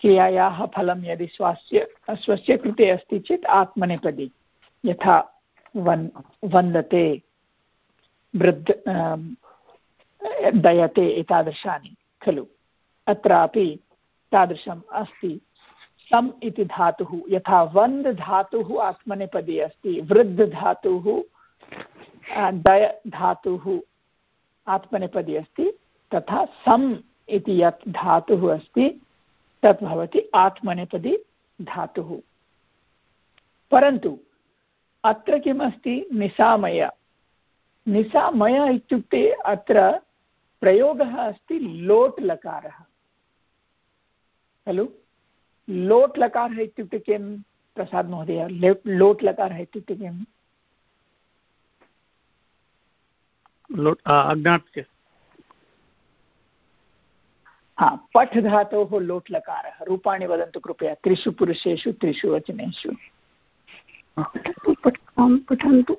Speaker 1: क्रियायाः फलं यदि स्वस्य स्वस्य कृते अस्ति चेत् आत्मनेपदी। यथा वन्, वन्दते, वृद्ध दयते एतादृशानि। खलु? अत्रापि तादृशम् अस्ति। सम् इति धातुः, यथा वन्द् धातुः आत्मनेपदी अस्ति वृद्ध धातुः दय धातुः आत्मनेपदी अस्ति, तथा सम् इति यत् धातुः अस्ति, तत् भवति आत्मनेपदी धातुः। परन्तु अत्र किमस्ति निसामय। निसामय इत्युक्ते अत्र प्रयोगः अस्ति लोट् लकारः खलु? लोट् लकारः इत्युक्ते किं? प्रसाद् महोदय लोट् लकारः इत्युक्ते किम् हा पठ् धातोः लोट् लकारः। रूपाणि वदन्तु कृपया। त्रिषु पुरुषेषु त्रिषु वचनेषु।
Speaker 6: पठन्तु।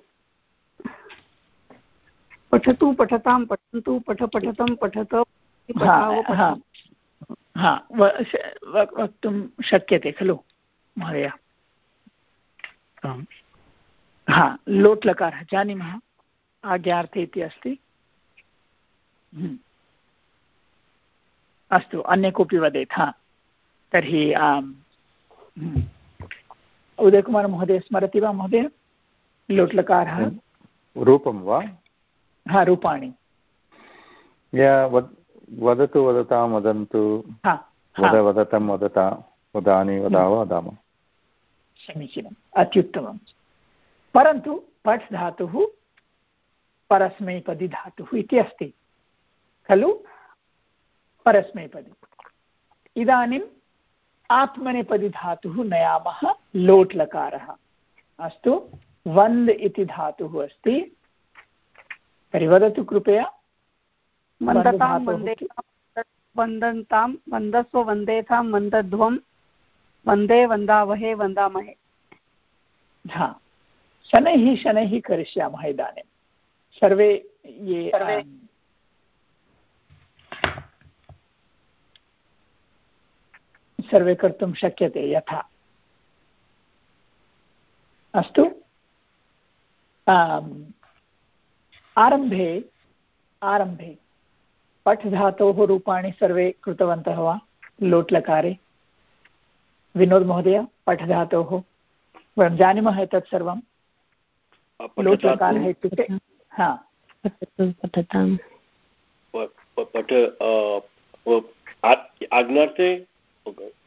Speaker 6: पठतु पठतां पठन्तु पठ पठतं पठत
Speaker 1: हा वक्तुं शक्यते खलु महोदय. हा लोट् लकारः जानीमः आज्ञार्थे इति अस्ति। हम्म। अस्तु अन्य कोऽपि वदेत् हा। तर्हि आम्। हम्म। उदयकुमारमहोदय स्मरति वा महोदय? लोट् लकारः
Speaker 5: रूपं वा?
Speaker 1: हा रूपाणि।
Speaker 5: वदतु वदतां वदन्तु। वद वदतं वदता वदानि वदाव वदामः।
Speaker 1: समीचीनम्। अत्युत्तमं परन्तु पठ् धातुः परस्मैपदी धातुः इति अस्ति। खलु? परस्मैपदी। इदानीम् आत्मनेपदी धातुः नयामः लोट् लकारः अस्तु वन्द् इति धातुः अस्ति। तर्हि वदतु कृपया।
Speaker 6: मन्दतां वंदे वन्दन्तां वन्दस्व वन्देथां वन्दध्वं वंदे वन्दावहे वन्दामहे।
Speaker 1: हा शनैः शनैः करिष्यामः इदानीं। सर्वे ये सर्वे। कर्तुं शक्यते यथा। अस्तु। आरम्भे आरम्भे। पठ् धातोः रूपाणि सर्वे कृतवन्तः वा? लोट्लकारे। विनोद् महोदय पठ् धातोः वयं जानीमः एतत् सर्वं। लोट्लकारः इत्युक्ते हा।
Speaker 4: आज्ञार्थे?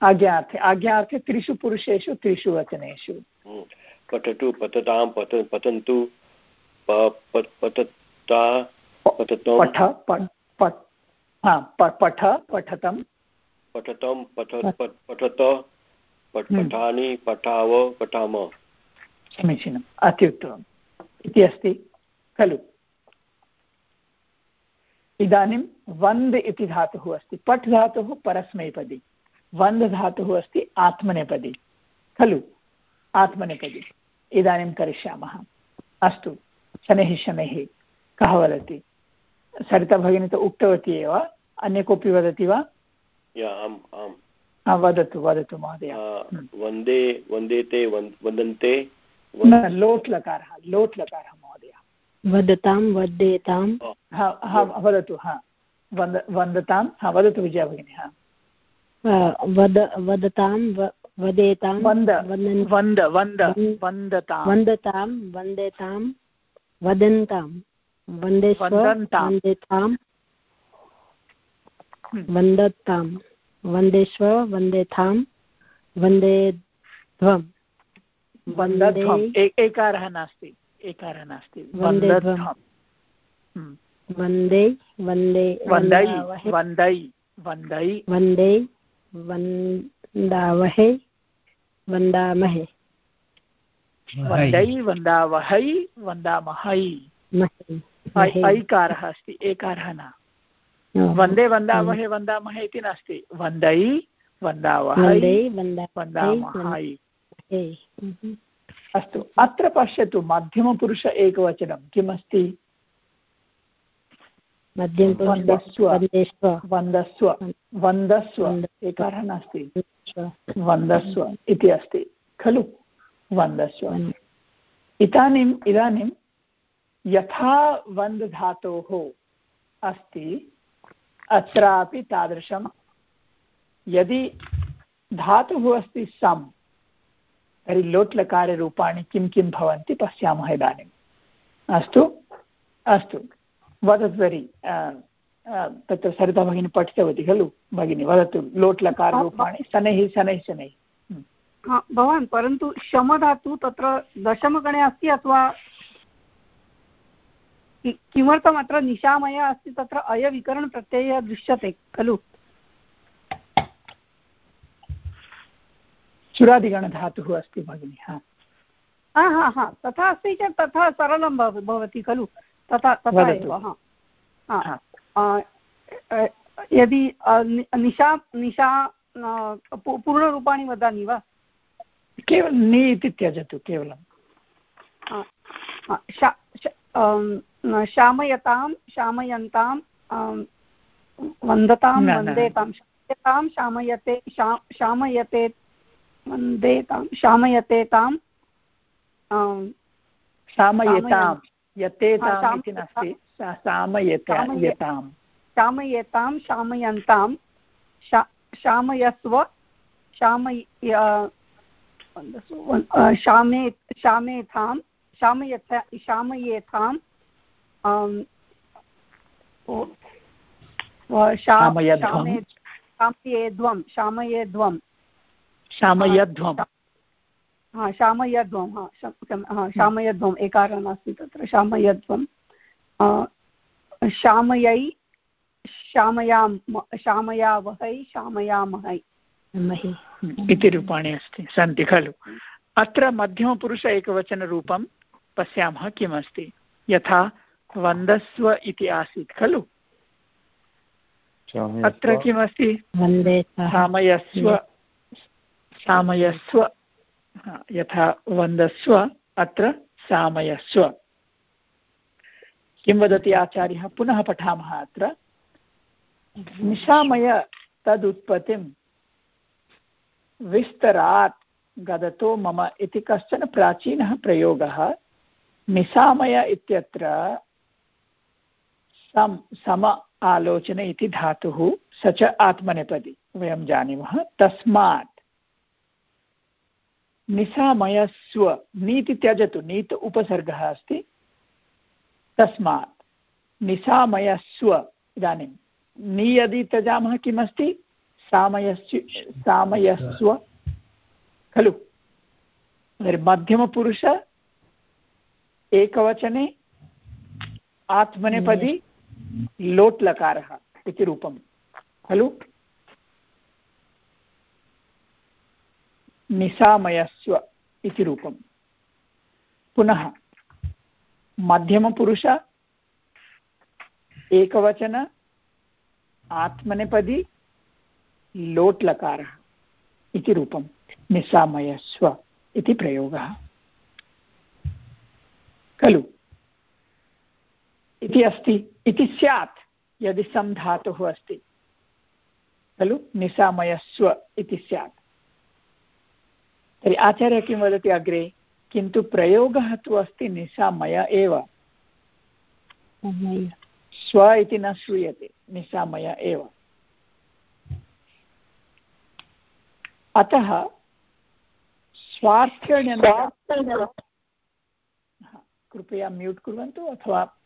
Speaker 1: आज्ञार्थे आज्ञार्थे त्रिषु पुरुषेषु त्रिषु वचनेषु।
Speaker 4: हम्म। पठतु पततां पत पतन्तु पतता
Speaker 1: पठ। पठ पठ पठतं
Speaker 4: पठतं पठ पठत पठानि पठाव पठाम।
Speaker 1: समीचीनम्। अत्युत्तमम्। इति अस्ति खलु। इदानीं वन्द् इति धातुः अस्ति। पठ् धातुः परस्मैपदी। वन्द् धातुः अस्ति आत्मनेपदी। खलु। आत्मनेपदी। इदानीं करिष्यामः। अस्तु। शनैः शनैः। कः वदति? सरिता भगिनी तु उक्तवती एव अन्य कोऽपि वदति वा? वदतु वदतु महोदय।
Speaker 4: हम्म। वंदे वन्देते वदन्ते।
Speaker 1: लोट् लकारः लोट् लकारः महोदय।
Speaker 8: वदतां वदेतां।
Speaker 1: हा। वदतु हा। वद वन्दतां हा वदतु विजया भगिनी हा।
Speaker 8: वद वदतां वदेतां
Speaker 1: वन्द वन्द वन्द वन्दतां।
Speaker 8: वन्दतां वन्देतां वदन्तां। वन्देतां वन्दतां वन्देष्व वन्देथां वन्देध्वं
Speaker 1: वन्दध्वम् एकारः नास्ति एकारः नास्ति। वंदे
Speaker 8: वंदे वन्दै
Speaker 1: वन्दै वन्दै
Speaker 8: वंदे वन्दावहे वन्दामहे
Speaker 1: वन्दै वन्दावहै वन्दामहै ऐकारः अस्ति एकारः न वंदे वन्दामहे वन्दामहे इति नास्ति। वन्दै वन्दावहै वन्दामहै अस्तु अत्र पश्यतु मध्यमपुरुष एकवचनं किमस्ति? वन्दस्व। वन्दस्व। वन्दस्व। एकारः नास्ति। वन्दस्व। इति अस्ति। खलु वन्दस्व। इदानीम् इदानीं यथा वन्द् धातोः अस्ति अत्रापि तादृशं यदि धातुः अस्ति सम् तर्हि लोट्लकाररूपाणि किं किं भवन्ति पश्यामः इदानीम् अस्तु अस्तु। वदतु तर्हि तत्र सरिता भगिनी पठितवती खलु? भगिनी वदतु लोट्लकाररूपाणि शनैः शनैः शनैः।
Speaker 6: भवान् परन्तु शमधातु तत्र दशमगणे अस्ति अथवा किमर्थम् अत्र निशामय अस्ति तत्र अयविकरणप्रत्ययः दृश्यते खलु?
Speaker 1: चुरादिगणधातुः अस्ति भगिनि हा।
Speaker 6: हा हा तथा अस्ति चेत् तथा सरलं भवति खलु? तथा तथा एव यदि निशा निशा पूर्णरूपाणि वदामि वा?
Speaker 1: केवलं नि इति त्यजतु केवलं।
Speaker 6: शामयतां शामयन्तां वन्दतां वन्देतां शामयतां शामयते शामयते वन्देतां शामयते तां
Speaker 1: शामयतां यतेताम् इति नास्ति। शामयतां
Speaker 6: शामयतां शामयन्तां शामयस्व शामय शामे शामेथां शामयथ शामयेथां शामयेध्वं शामयेध्वं
Speaker 1: शामयध्वं
Speaker 6: हा शामयध्वं हा शामयध्वम् एकारः नास्ति तत्र शामयध्वं शामयै शामयां शामयावहै शामयामहै
Speaker 1: इति रूपाणि अस्ति सन्ति खलु अत्र मध्यमपुरुष एकवचनरूपं पश्यामः किमस्ति यथा वन्दस्व इति आसीत् खलु? अत्र किमस्ति? सामयस्व। सामयस्व। यथा वन्दस्व अत्र सामयस्व। किं वदति आचार्यः? पुनः पठामः अत्र। निशामय तदुत्पत्तिं विस्तरात् गदतो मम इति कश्चन प्राचीनः प्रयोगः। निशामय इत्यत्र सम्, सम आलोचने इति धातुः स च आत्मनेपदी। वयं जानीमः। तस्मात् निशामयस्व, नीति त्यजतु, नीत् उपसर्गः अस्ति। तस्मात् निशामयस्व, इदानीं नि यदि त्यजामः किमस्ति? सामयस्व सामयस्व। खलु। मध्यमपुरुष एकवचने आत्मनेपदी लोट् लकारः इति रूपं। खलु? निशामयस्व इति रूपं। पुनः, मध्यमपुरुष, एकवचन, आत्मनेपदी लोट् लकारः इति रूपं। निशामयस्व इति प्रयोगः। खलु? इति अस्ति। इति स्यात् यदि सम् धातुः अस्ति। खलु? निशामयस्व इति स्यात्। तर्हि आचार्यः किं वदति अग्रे? किन्तु प्रयोगः तु अस्ति निशामय एव। स्व इति न श्रूयते निशामय एव। अतः स्वार्थ्यण्यन्त कृपया म्यूट् कुर्वन्तु अथवा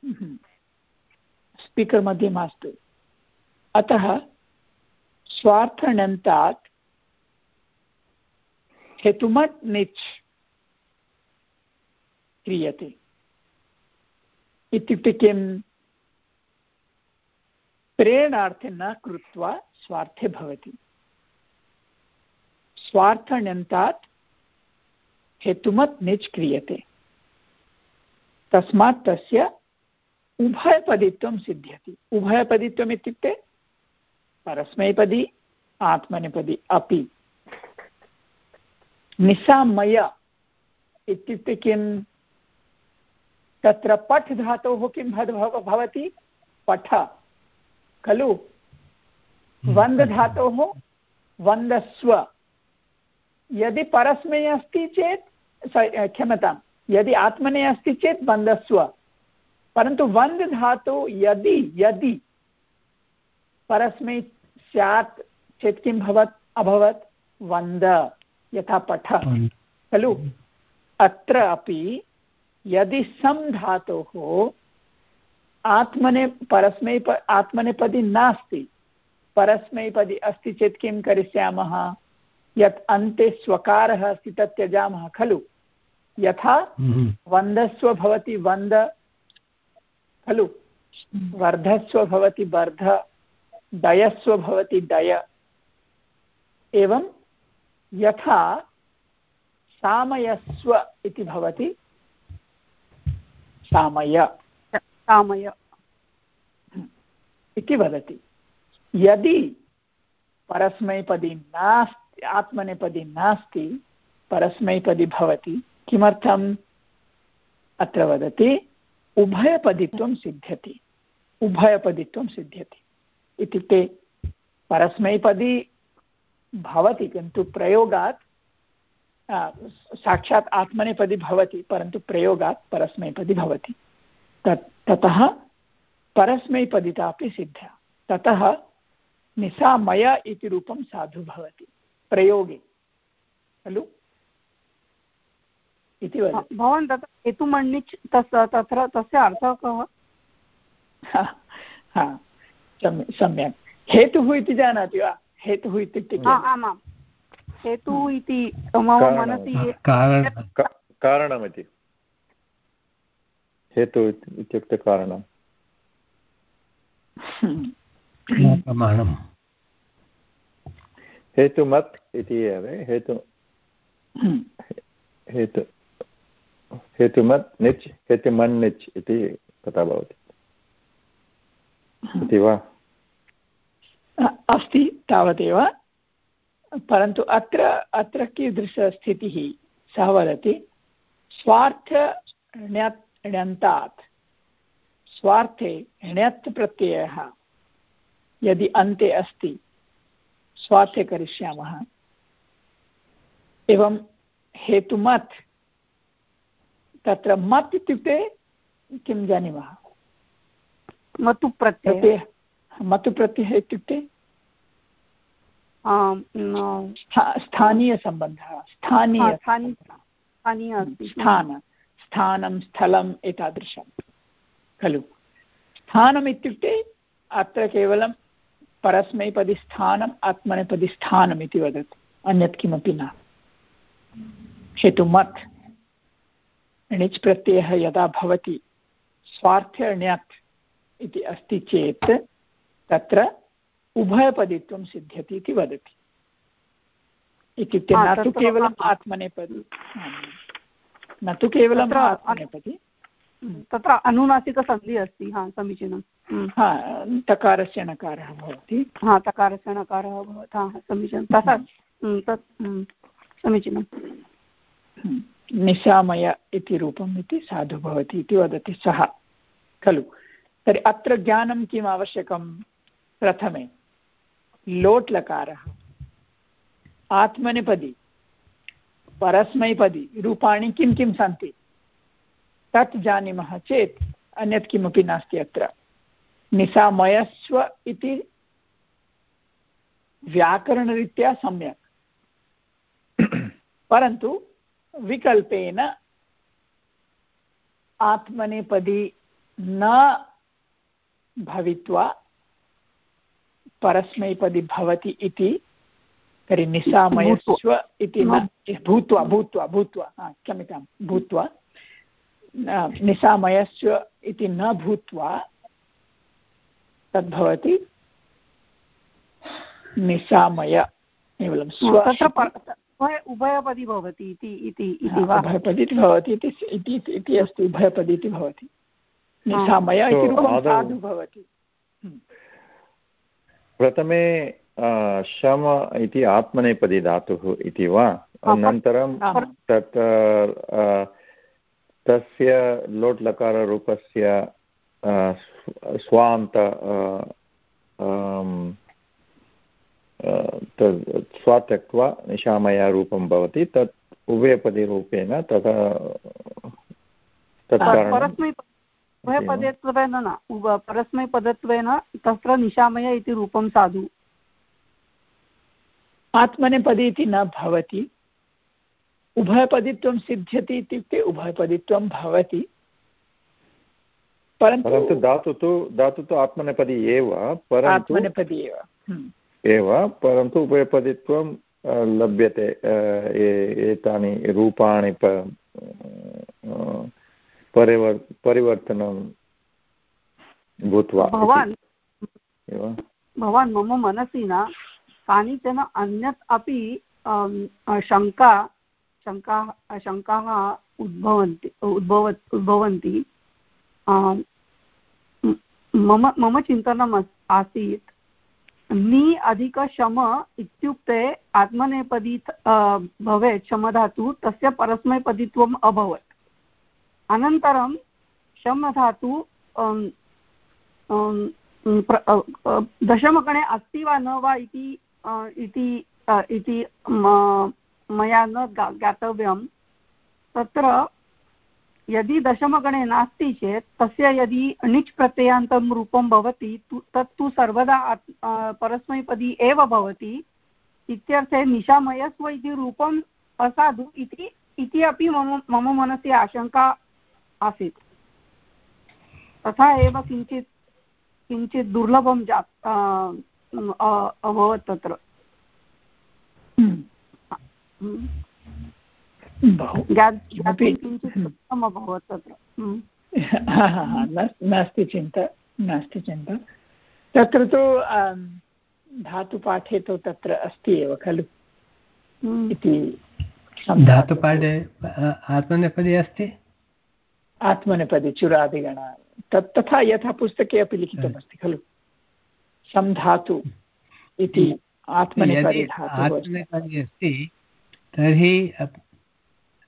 Speaker 1: स्पीकर् मध्ये मास्तु. अतः स्वार्थण्यन्तात् हेतुमत् निच् क्रियते. इत्युक्ते किं? प्रेरणार्थे न कृत्वा स्वार्थे भवति. स्वार्थण्यन्तात् हेतुमत् निच् क्रियते. तस्मात् तस्य उभयपदित्वं सिद्ध्यति। उभयपदित्वम् इत्युक्ते परस्मैपदी आत्मनेपदी अपि। निशामय इत्युक्ते किं? तत्र पठ् धातोः किं भवति? पठ। खलु? वन्दधातोः वन्दस्व। यदि परस्मै अस्ति चेत् क्षम्यतां यदि आत्मने अस्ति चेत् वन्दस्व। परन्तु वन्द् धातु यदि यदि परस्मै स्यात् चेत् किं भवत्? अभवत्। वन्द यथा पठ। खलु? अत्र अपि यदि सम् धातोः आत्मने परस्मै आत्मनेपदी नास्ति परस्मैपदी अस्ति चेत् किं करिष्यामः? यत् अन्ते स्वकारः अस्ति तत् त्यजामः खलु? यथा
Speaker 2: हम्म।
Speaker 1: वन्दस्व भवति वन्द खलु। वर्धस्व भवति वर्ध दयस्व भवति दय। एवं यथा सामयस्व इति भवति। सामय।
Speaker 6: सामय।
Speaker 1: इति वदति। यदि परस्मैपदी नास्ति आत्मनेपदी नास्ति परस्मैपदी भवति किमर्थम्? अत्र वदति उभयपदित्वं सिद्ध्यति। उभयपदित्वं सिद्ध्यति। इत्युक्ते परस्मैपदी भवति, किन्तु प्रयोगात् साक्षात् आत्मनेपदी भवति, परन्तु प्रयोगात् परस्मैपदी भवति। तत्, ततः परस्मैपदिता अपि सिद्ध्या। ततः निसामय इति रूपं साधु भवति। प्रयोगे। खलु? इति वदति।
Speaker 6: भवान् तत्र हेतुमण्णिच् तस् तत्र तस्य अर्थः कः?
Speaker 1: सम्यक्। हेतुः इति जानाति वा? हेतुः इत्युक्ते
Speaker 6: आमां हेतुः इति मम मनसि
Speaker 5: कारणमिति। हेतु इत्युक्ते कारणं
Speaker 2: प्रमाणं
Speaker 5: हेतुमत् इति एव हेतु हेतु हेतुमत् निच् हेतुमन् निच् इति तथा भवति। इति वा?
Speaker 1: अस्ति तावदेव। परन्तु अत्र अत्र कीदृशस्थितिः सः वदति, स्वार्थ ण्यन्तात्। स्वार्थे ण्यत् प्रत्ययः यदि अन्ते अस्ति, स्वार्थे करिष्यामः। एवं हेतुमत् तत्र मत् इत्युक्ते किं जानीमः?
Speaker 6: मतु प्रत्ययः।
Speaker 1: मतु प्रत्ययः इत्युक्ते? स्थानीयसम्बन्धः स्थानीय स्थान स्थानं स्थलम् एतादृशं खलु। स्थानम् इत्युक्ते अत्र केवलं परस्मैपदी स्थानम् आत्मनेपदी स्थानम् इति वदति अन्यत् किमपि न। हेतुमत् णिच् प्रत्ययः यदा भवति स्वार्थ्यण्यत् इति अस्ति चेत् तत्र उभयपदित्वं सिद्ध्यति इति वदति। इत्युक्ते न तु केवलम् आत्मनेपदी न तु केवलम् आत्मनेपदी।
Speaker 6: तत्र अनुनासिकसन्धिः अस्ति हा समीचीनं। हम्म।
Speaker 1: हा तकारस्य नकारः भवति।
Speaker 6: हा तकारस्य नकारः भवति हा समीचीनं। तथा हम्म, तत् हम्म, समीचीनं
Speaker 1: निशामय इति रूपम् इति साधु भवति इति वदति सः, खलु। तर्हि अत्र ज्ञानं किम् आवश्यकं प्रथमे लोट् लकारः आत्मनेपदी, परस्मैपदी, रूपाणि किं किं सन्ति? तत् जानीमः चेत् अन्यत् किमपि नास्ति अत्र। निसामयस्व इति व्याकरणरीत्या सम्यक्। परन्तु विकल्पेन आत्मनेपदी न भवित्वा परस्मैपदी भवति इति तर्हि निसामयस्व इति न भूत्वा। भूत्वा भूत्वा क्षम्यतां भूत्वा। निसामयस्य इति न भूत्वा तद्भवति निसामय केवलं स्व
Speaker 6: उभयपदी भवति इति
Speaker 1: उभयपदी भवति इति अस्ति उभयपदी इति भवति। निसामय इति रूपं साधु भवति। हम्म।
Speaker 5: प्रथमे शम इति आत्मनेपदी धातुः इति वा? अनन्तरं तत् तस्य लोट् लकाररूपस्य स्वान्त तद् स्वा त्यक्त्वा निशामयारूपं भवति तत् उभयपदिरूपेण तथा
Speaker 6: उभयपदत्वेन न परस्मैपदत्वेन तत्र निशामय इति रूपं साधु
Speaker 1: आत्मनेपदी इति न भवति उभयपदित्वं सिद्ध्यति इत्युक्ते उभयपदित्वं भवति
Speaker 5: परन्तु धातु तु धातु तु आत्मनेपदी एव परन्तु
Speaker 1: आत्मनेपदी एव हम्म।
Speaker 5: एव परन्तु उभयपदित्वं लभ्यते एतानि रूपाणि परिवर् परिवर्तनं भूत्वा
Speaker 6: भवान् भवान् मम मनसि न कानिचन अन्यत् अपि शङ्का शङ्काः शङ्काः उद्भवन्ति उद्भव उद्भवन्ति। मम मम चिन्तनम् आसीत्। नि अधिकशम इत्युक्ते आत्मनेपदी भवेत्, शमधातु, तस्य परस्मैपदित्वम् अभवत्। अनन्तरं शमधातु दशमगणे अस्ति वा न वा इति मया न ज्ञातव्यं तत्र यदि दशमगणे नास्ति चेत् तस्य यदि णिच् प्रत्ययान्तं रूपं भवति तत्तु सर्वदा परस्मैपदी एव भवति। इत्यर्थे निशामयस्व इति रूपम् असाधु इति इति अपि मम मम मनसि आशङ्का आसीत्। तथा एव किञ्चित् किञ्चित् दुर्लभं जात् अभवत् तत्र। हम्म।
Speaker 1: नास्ति चिन्ता नास्ति चिन्ता। तत्र तु धातुपाठे तु तत्र अस्ति एव खलु।
Speaker 2: हम्म। इति धातुपाठे आत्मनेपदी अस्ति?
Speaker 1: आत्मनेपदी चुरादिगण। तत् तथा यथा पुस्तके अपि लिखितमस्ति खलु। संधातु इति आत्मनेपदी
Speaker 2: अस्ति। तर्हि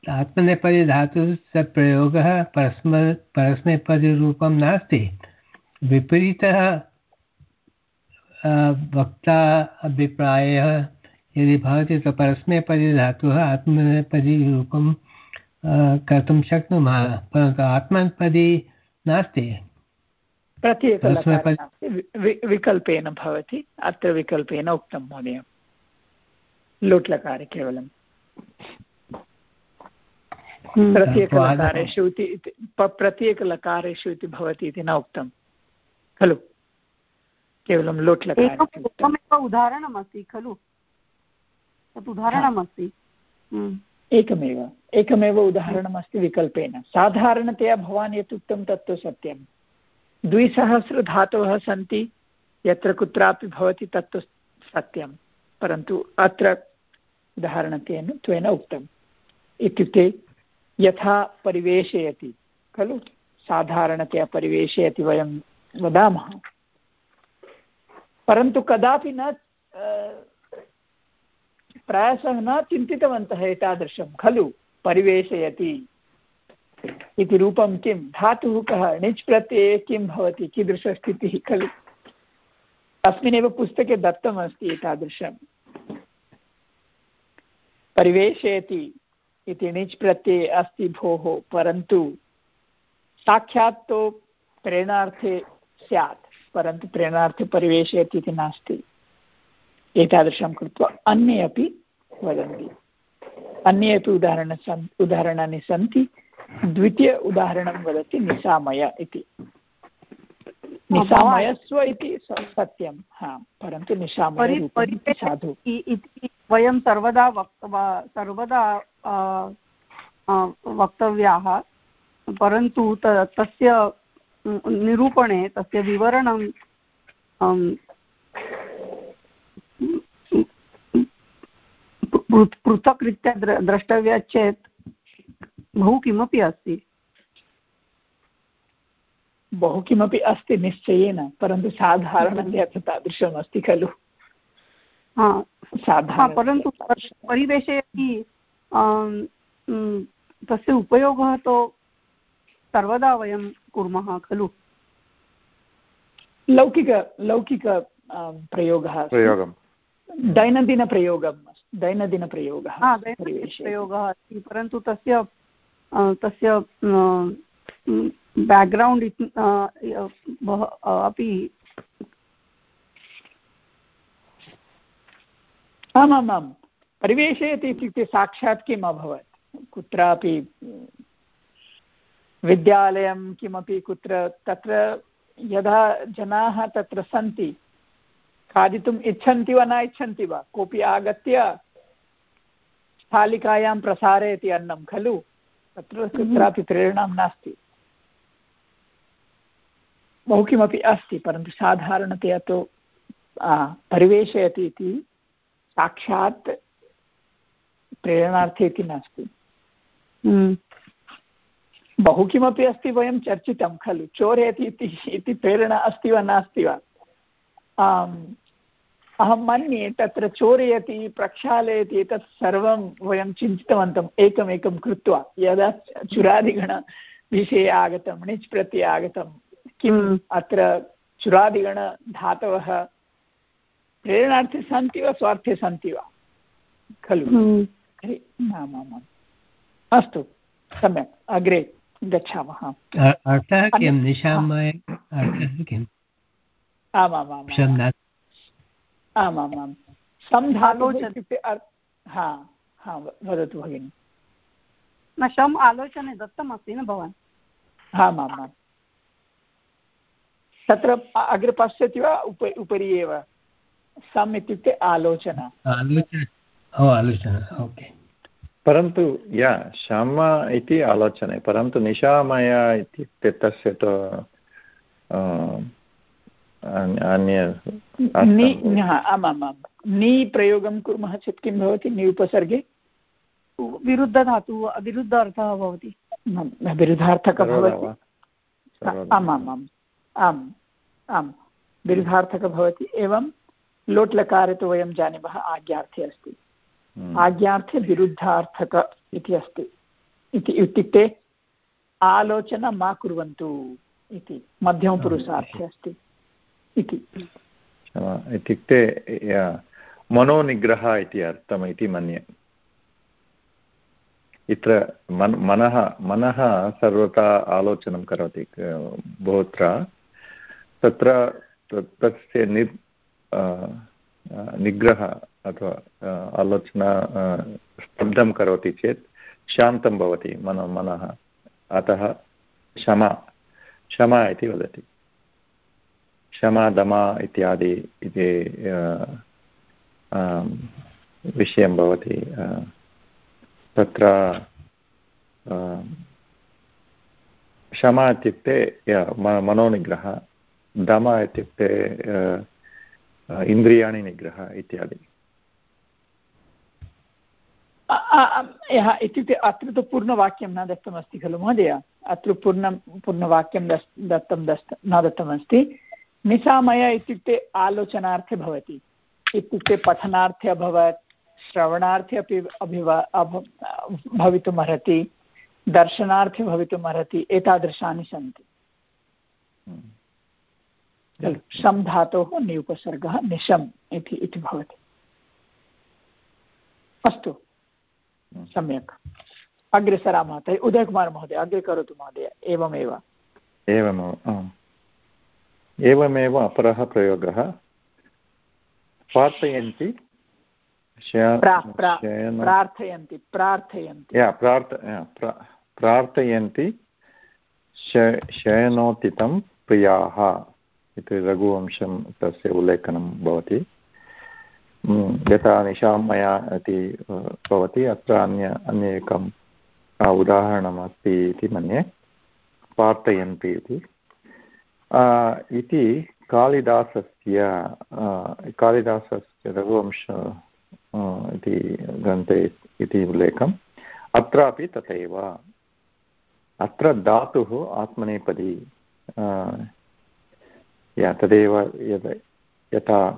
Speaker 2: आत्मनेपदी धातुः प्रयोगः परस्म परस्मैपदिरूपं नास्ति। विपरीतः वक्ता अभिप्रायः यदि भवति तो परस्मैपदी धातुः आत्मनेपदीरूपं कर्तुं शक्नुमः परन्तु आत्मनेपदी नास्ति।
Speaker 1: विकल्पेन भवति अत्र विकल्पेन उक्तं महोदय। लोट्लकारे केवलं। प्रत्येकलकारेषु इति प्रत्येकलकारेषु इति भवति इति न उक्तं। खलु? केवलं लोट्लकारेव
Speaker 6: उदाहरणमस्ति खलु? तत् उदाहरणमस्ति। हम्म।
Speaker 1: एकमेव एकमेव उदाहरणमस्ति विकल्पेन। साधारणतया भवान् यत् उक्तं तत्तु सत्यं। द्विसहस्रधातवः सन्ति यत्र कुत्रापि भवति तत्तु सत्यं। परन्तु अत्र उदाहरणत्वेन त्वेन उक्तम्। इत्युक्ते यथा परिवेशयति, खलु? साधारणतया परिवेशयति वयं वदामः। परन्तु कदापि न प्रायशः न चिन्तितवन्तः एतादृशं, खलु? परिवेशयति इति रूपं किं? धातुः कः? णिच् प्रत्यये किं भवति? कीदृशस्थितिः, खलु? अस्मिन्नेव पुस्तके दत्तमस्ति एतादृशं। परिवेशयति इति णिच् प्रत्यये अस्ति भोः परन्तु साक्षात् तु प्रेरणार्थे स्यात् परन्तु प्रेरणार्थे परिवेशयति इति नास्ति। एतादृशं कृत्वा अन्ये अपि वदन्ति। अन्ये अपि उदाहरण सन् उदाहरणानि सन्ति। द्वितीय उदाहरणं वदति निसामय इति। निसामयस्व इति सत्यं हा परन्तु निशामय साधु।
Speaker 6: वयं सर्वदा वक्त सर्वदा वक्तव्याः, परन्तु तस्य निरूपणे, तस्य विवरणं पृथक् रीत्या द्रष्टव्या चेत् बहु किमपि अस्ति।
Speaker 1: बहु किमपि अस्ति निश्चयेन, परन्तु साधारणतया तादृशम् खलु।
Speaker 6: परन्तु परिवेशे अपि तस्य उपयोगः तु सर्वदा वयं कुर्मः खलु?
Speaker 1: लौकिक लौकिक प्रयोगः
Speaker 5: प्रयोगं।
Speaker 1: दैनन्दिनप्रयोगं दैनन्दिनप्रयोगः
Speaker 6: प्रयोगः अस्ति परन्तु तस्य तस्य बेक्ग्रौण्ड् अपि
Speaker 1: आमामां परिवेशयति इत्युक्ते साक्षात् किम् अभवत्? कुत्रापि विद्यालयं किमपि कुत्र तत्र यदा जनाः तत्र सन्ति खादितुम् इच्छन्ति वा न इच्छन्ति वा? कोऽपि आगत्य स्थालिकायां प्रसारयति अन्नं खलु? तत्र कुत्रापि प्रेरणां नास्ति। बहु किमपि अस्ति परन्तु साधारणतया तु परिवेशयति इति साक्षात् प्रेरणार्थे इति नास्ति
Speaker 6: हम्म।
Speaker 1: बहु किमपि अस्ति वयं चर्चितं खलु चोरयति इति प्रेरणा अस्ति वा नास्ति वा अहं मन्ये तत्र चोरयति प्रक्षालयति एतत् सर्वं वयं चिन्तितवन्तम् एकमेकं कृत्वा यदा चुरादिगणविषये आगतं णिच् प्रति आगतं किम् हम्म। अत्र चुरादिगणधातवः प्रेरणार्थे सन्ति वा स्वार्थे सन्ति वा? खलु। हम्म। आमामाम् अस्तु सम्यक्। अग्रे गच्छामः।
Speaker 2: अर्थः किं? निशामय अर्थः किम्
Speaker 1: आमामाम् आमामां संधालोच इत्युक्ते हा हा वदतु भगिनि।
Speaker 6: न शम् आलोचने दत्तमस्ति न भवान्?
Speaker 1: आमामां तत्र अग्रे पश्यति वा? उप उपरि एव? सम् इत्युक्ते आलोचना।
Speaker 2: आलोचना। ओके।
Speaker 5: परन्तु या शम इति आलोचने परन्तु निशामय इत्युक्ते तस्य तु अन्य
Speaker 1: आमामां नि प्रयोगं कुर्मः चेत् किं भवति? नि उपसर्गे?
Speaker 6: विरुद्धधातुः विरुद्धार्थः भवति।
Speaker 1: विरुद्धार्थकः भवति। आमामाम्। आम् आम्। विरुद्धार्थकः भवति एवं लोट्लकारे तु वयं जानीमः आज्ञार्थे अस्ति। हम्म। आज्ञार्थे विरुद्धार्थक इति अस्ति। इति इत्युक्ते आलोचना मा कुर्वन्तु इति मध्यमपुरुषार्थे अस्ति इति।
Speaker 5: इत्युक्ते मनोनिग्रहः इति अर्थम् इति मन्ये। इत्र मन मनः मनः सर्वथा आलोचनं करोति बहुत्र। तत्र तस्य निग्रह अथवा आलोचना स्तब्धं करोति चेत् शान्तं भवति मन मनः अतः क्षमा क्षमा इति वदति क्षमा दमा इत्यादि इति विषयं भवति तत्र क्षमा इत्युक्ते मनोनिग्रहः दम इत्युक्ते इन्द्रियाणि निग्रहः इत्यादि।
Speaker 1: यः इत्युक्ते अत्र तु पूर्णवाक्यं न दत्तमस्ति खलु महोदय? अत्र पूर्णं पूर्णवाक्यं दस् दत्तं दस्त न दत्तमस्ति। निशामय इत्युक्ते आलोचनार्थे भवति। इत्युक्ते पठनार्थे अभवत् श्रवणार्थे अपि अभिवा भवितुम् अर्हति दर्शनार्थे भवितुम् अर्हति एतादृशानि सन्ति। खलु शं धातोः नियुपसर्गः निशम् इति इति भवति। अस्तु। सम्यक्। अग्रे सरामः तर्हि उदयकुमार् महोदय अग्रे करोतु महोदय एवमेव।
Speaker 5: एवमेव एवमेव अपरः प्रयोगः। प्रार्थयन्ति।
Speaker 1: प्रार्थयन्ति प्रार्थयन्ति।
Speaker 5: प्रार्थयन्ति। शयनोत्थितं प्रियाः। इति रघुवंशं तस्य उल्लेखनं भवति। यथा निशामया इति भवति, अत्र अन्य अन्य उदाहरणमस्ति इति मन्ये प्रार्थयन्ति इति। इति कालिदासस्य कालिदासस्य रघुवंश इति ग्रन्थे इति उल्लेखम्। अत्रापि तथैव। अत्र धातुः आत्मनेपदी या तदेव यद् यथा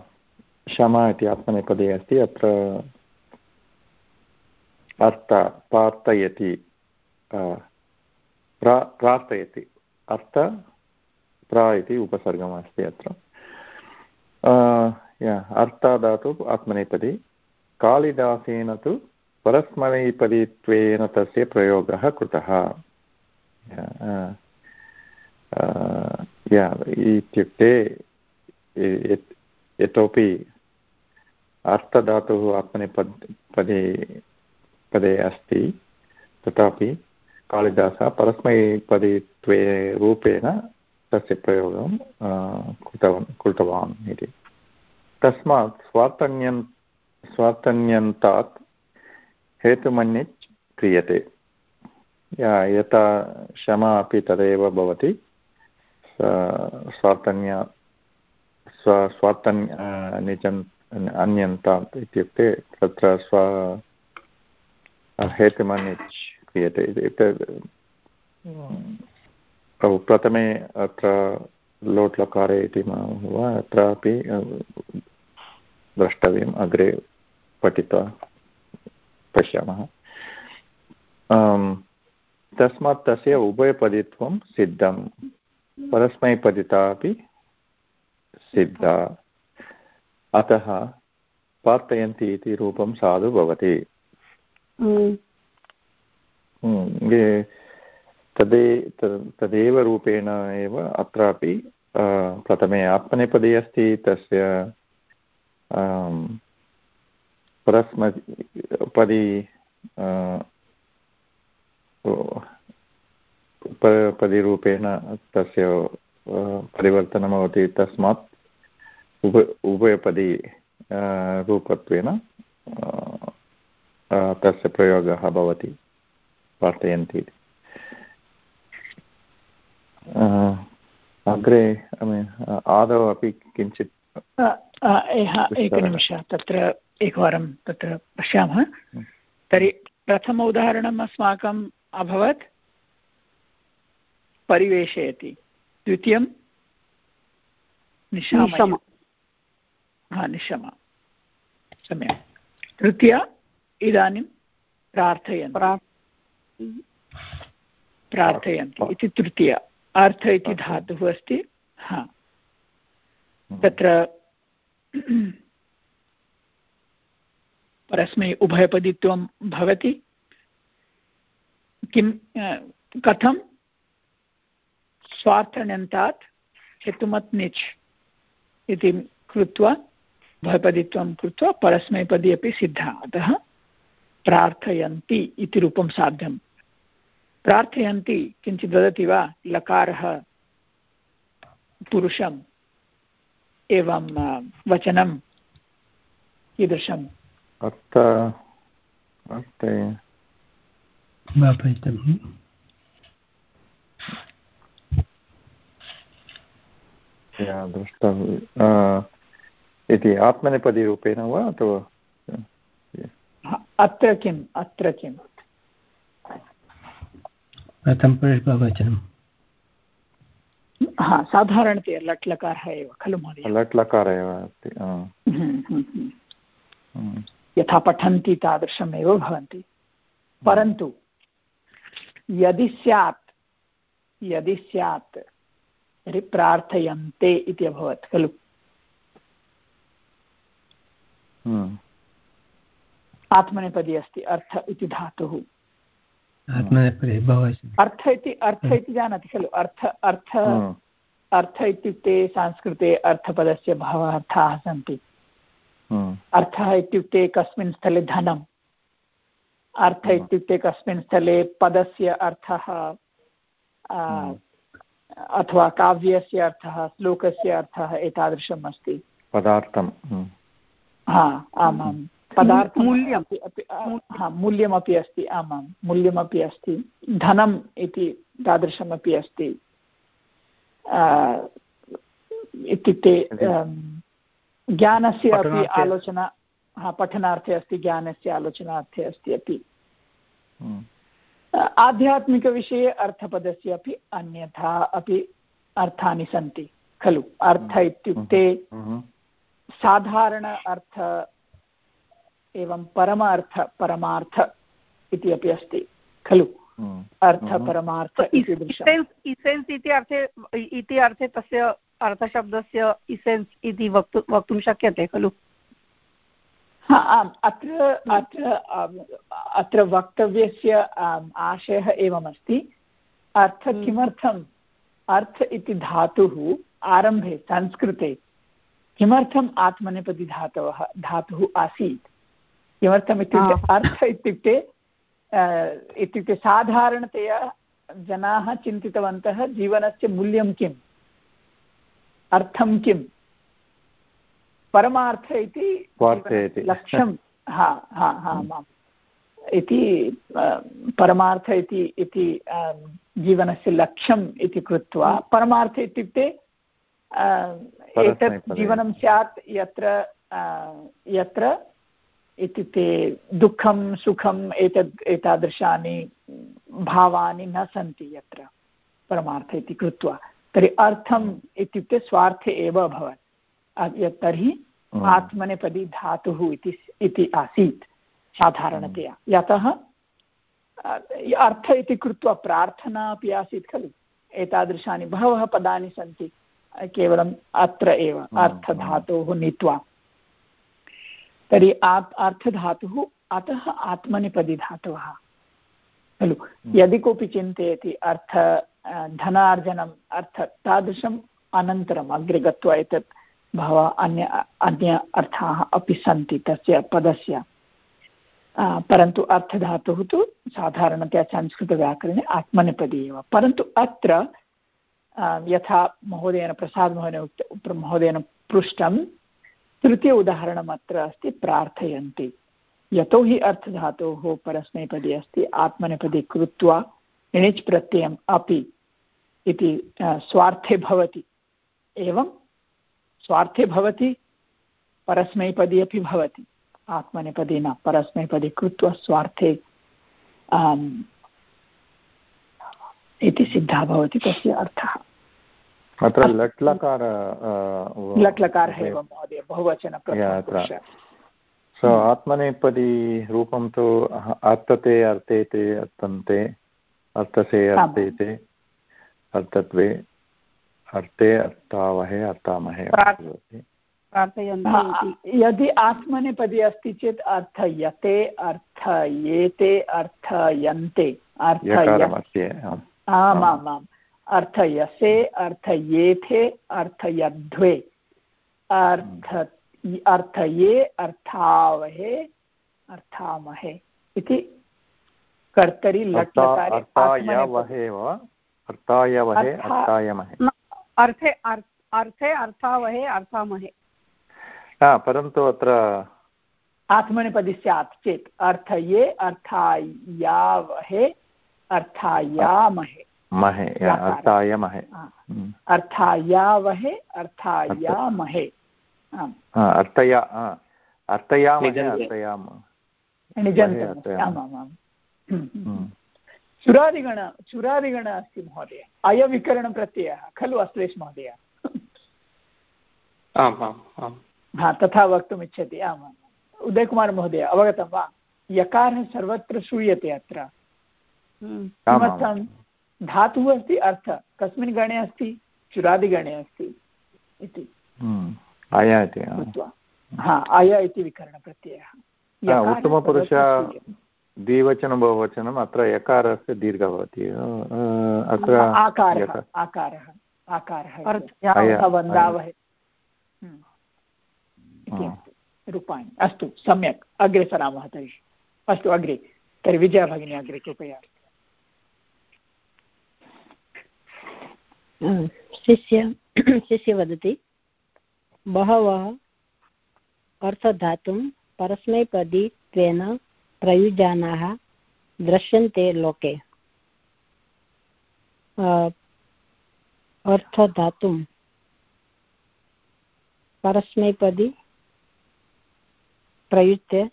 Speaker 5: क्षमा इति आत्मनेपदे अस्ति, अत्र अर्थ प्रार्थयति प्रा, प्रार्थयति। अर्थ प्रा इति उपसर्गमस्ति अत्र। अर्थादातु आत्मनेपदी। कालिदासेन तु परस्मैपदीत्वेन तस्य प्रयोगः कृतः। इत्युक्ते इतोपि अर्थधातुः आत्मनेपद् पदे पदे अस्ति, तथापि कालिदासः परस्मैपदीत्वे रूपेण तस्य प्रयोगं कृतवान् कृतवान् इति। तस्मात् स्वार्थन्यन्, स्वार्थन्यन्तात् हेतुमन्यच् क्रियते। यथा क्षमा अपि तदेव भवति। स्वार्थन्य, स्व, स्वार्थन्य निजन् अन्यन्तात् इत्युक्ते तत्र स्व हेतुमन्यच् क्रियते प्रथमे अत्र लोट् लकारे इति वा अत्रापि द्रष्टव्यम्, अग्रे पठित्वा पश्यामः। तस्मात् तस्य उभयपदित्वं सिद्धं परस्मैपदिता अपि सिद्धा। अतः पार्थयन्ति इति रूपं साधु भवति। तदे तदेव रूपेण एव अत्रापि प्रथमे आत्मनेपदी अस्ति तस्य परस्मपदी पदिरूपेण तस्य परिवर्तनं भवति तस्मात् उभ उभयपदी रूपत्वेन तस्य प्रयोगः भवति पाठयन्ति इति। अग्रे आदौ अपि किञ्चित्
Speaker 1: एकनिमिषः तत्र एकवारं तत्र पश्यामः। तर्हि प्रथम उदाहरणम् अस्माकम् अभवत्। परिवेशयति। द्वितीयं निशाम। हा निशम। सम्यक्। तृतीया इदानीं प्रार्थयन्ति। प्रार्थयन्ति इति तृतीया। अर्थ इति धातुः अस्ति। हा। तत्र परस्मै उभयपदित्वं भवति। किं कथं स्वार्थण्यन्तात् हेतुमत् निच् इति कृत्वा उभयपदित्वं कृत्वा परस्मैपदी अपि सिद्धा अतः प्रार्थयन्ति इति रूपं साध्यं। प्रार्थयन्ति किञ्चित् वदति वा लकारः पुरुषम् एवं वचनं कीदृशम्?
Speaker 5: अर्थ दृष्टव्य इति आत्मनेपदीरूपेण वा अथवा?
Speaker 1: अत्र किम् अत्र किम्
Speaker 2: प्रथमपुरुषबहुवचनं
Speaker 1: हा साधारणतया लट् लकारः एव खलु महोदय?
Speaker 5: लट् लकार एव अस्ति
Speaker 1: हम्म, हम्म, हम्म। यथा पठन्ति तादृशमेव भवन्ति। परन्तु यदि स्यात् यदि स्यात् तर्हि प्रार्थयन्ते इति अभवत् खलु? आत्मनेपदी अस्ति अर्थ इति धातुः। अर्थ इति अर्थ इति जानाति खलु? अर्थ अर्थ अर्थ इत्युक्ते संस्कृते अर्थपदस्य बहवः अर्थाः सन्ति। अर्थः इत्युक्ते कस्मिन् स्थले धनम्। अर्थ इत्युक्ते कस्मिन् स्थले पदस्य अर्थः अथवा काव्यस्य अर्थः श्लोकस्य अर्थः एतादृशम् अस्ति।
Speaker 5: पदार्थं
Speaker 1: हा आमां। पदार्थं मूल्यम्। हा मूल्यमपि अस्ति आमां। मूल्यमपि अस्ति। धनम् इति तादृशमपि अस्ति। इत्युक्ते ज्ञानस्य अपि आलोचना हा पठनार्थे अस्ति ज्ञानस्य आलोचनार्थे अस्ति अपि। आध्यात्मिकविषये अर्थपदस्य अपि अन्यथा अपि अर्थानि सन्ति खलु अर्थ हम्म। इत्युक्ते हम्म। साधारण अर्थ एवं परम अर्थ परमार्थ इति अपि अस्ति खलु हम्म। अर्थ। परमार्थ
Speaker 6: इसेन्स् इति अर्थे इति अर्थे तस्य अर्थशब्दस्य इसेन्स् इति वक्तु वक्तुं शक्यते खलु
Speaker 1: आम् अत्र अत्र अत्र वक्तव्यस्य आशयः एवमस्ति। अर्थ हम्म। किमर्थम्? अर्थ इति धातुः आरम्भे संस्कृते। किमर्थम् आत्मनेपदी धातवः धातुः आसीत्? किमर्थम् इत्युक्ते अर्थ इत्युक्ते इत्युक्ते साधारणतया जनाः चिन्तितवन्तः जीवनस्य मूल्यं किम्? अर्थं किम्? परमार्थ इति लक्ष्यं। हा हा हा आम् इति परमार्थ इति इति जीवनस्य लक्ष्यम् इति कृत्वा परमार्थ इत्युक्ते एतत् जीवनं स्यात् यत्र यत्र इत्युक्ते दुःखं सुखम् एतद् एतादृशानि भावानि न सन्ति यत्र परमार्थ इति कृत्वा। तर्हि अर्थम् इत्युक्ते स्वार्थे एव अभवत्। तर्हि आत्मनेपदी धातुः इति आसीत् साधारणतया। यतः अर्थ इति कृत्वा प्रार्थना अपि आसीत् खलु। एतादृशानि बहवः पदानि सन्ति केवलम् अत्र एव अर्थधातोः नीत्वा। तर्हि अर्थधातुः अतः आत्मनेपदी धातवः खलु यदि कोऽपि चिन्तयति अर्थ धनार्जनम् अर्थ तादृशम् अनन्तरम् अग्रे गत्वा एतत् बहवः अन्य अन्य अर्थाः अपि सन्ति तस्य पदस्य। परन्तु अर्थधातुः तु साधारणतया संस्कृतव्याकरणे आत्मनेपदी एव। परन्तु अत्र यथा महोदयेन प्रसादमहोदयेन उक्त महोदयेन पृष्टं, तृतीय उदाहरणम् अत्र अस्ति, प्रार्थयन्ति। यतोहि अर्थधातोः परस्मैपदी अस्ति, आत्मनेपदी कृत्वा इणिच् प्रत्ययम् अपि इति स्वार्थे भवति। एवं स्वार्थे भवति परस्मैपदी अपि भवति। आत्मनेपदी न परस्मैपदी कृत्वा स्वार्थे इति सिद्धः भवति तस्य अर्थः।
Speaker 5: अत्र लट्लकार
Speaker 1: लट्लकारः एव महोदय बहुवचन
Speaker 5: सो आत्मनेपदी रूपं तु अर्थते अर्थेते अर्थन्ते अर्थसे अर्थेते अर्थत्वे। अर्थे अर्थावहे अर्थामहे
Speaker 1: यदि आत्मनेपदी अस्ति चेत् अर्थयते अर्थयेते अर्थयन्ते।
Speaker 5: अर्थ
Speaker 1: आमामाम् अर्थयसे अर्थयेथे अर्थयध्वे। अर्थ अर्थये अर्थावहे अर्थामहे इति कर्तरि लट्लकारे
Speaker 6: अर्थे अर्थे अर्थावहे अर्थामहे।
Speaker 5: हा परन्तु अत्र
Speaker 1: आत्मनेपदी स्यात् चेत् अर्थये अर्थायावहे अर्थायामहे।
Speaker 5: महे अर्थायमहे।
Speaker 1: अर्थायावहे अर्थायामहे।
Speaker 5: अर्थया अर्थयामहे अर्थयाम।
Speaker 1: आमामाम्। हम्म, हम्म, चुरादिगण चुरादिगण अस्ति महोदय। अयविकरणप्रत्ययः खलु अश्लेष महोदय?
Speaker 3: आम् आम् आम्।
Speaker 1: हा तथा वक्तुमिच्छति उदयकुमारमहोदय अवगतं वा? यकारः सर्वत्र श्रूयते अत्र। किमर्थं? धातुः अस्ति अर्थ। कस्मिन् गणे अस्ति? चुरादिगणे अस्ति। इति। हा अय इति विकरणप्रत्ययः।
Speaker 5: उत्तमपुरुष द्विवचनं बहुवचनम् अत्र यकारस्य दीर्घः भवति। अत्र
Speaker 1: आकारः आकारः आकारः रूपाणि। अस्तु सम्यक्। अग्रे सरामः तर्हि। अस्तु अग्रे। तर्हि विजया भगिनी अग्रे कृपया।
Speaker 8: शिष्य शिष्य वदति बहवः अर्थधातुं परस्मैपदीत्वेन प्रयुजानाः दृश्यन्ते लोके। अर्थधातुं। परस्मैपदी
Speaker 1: प्रयुज्य।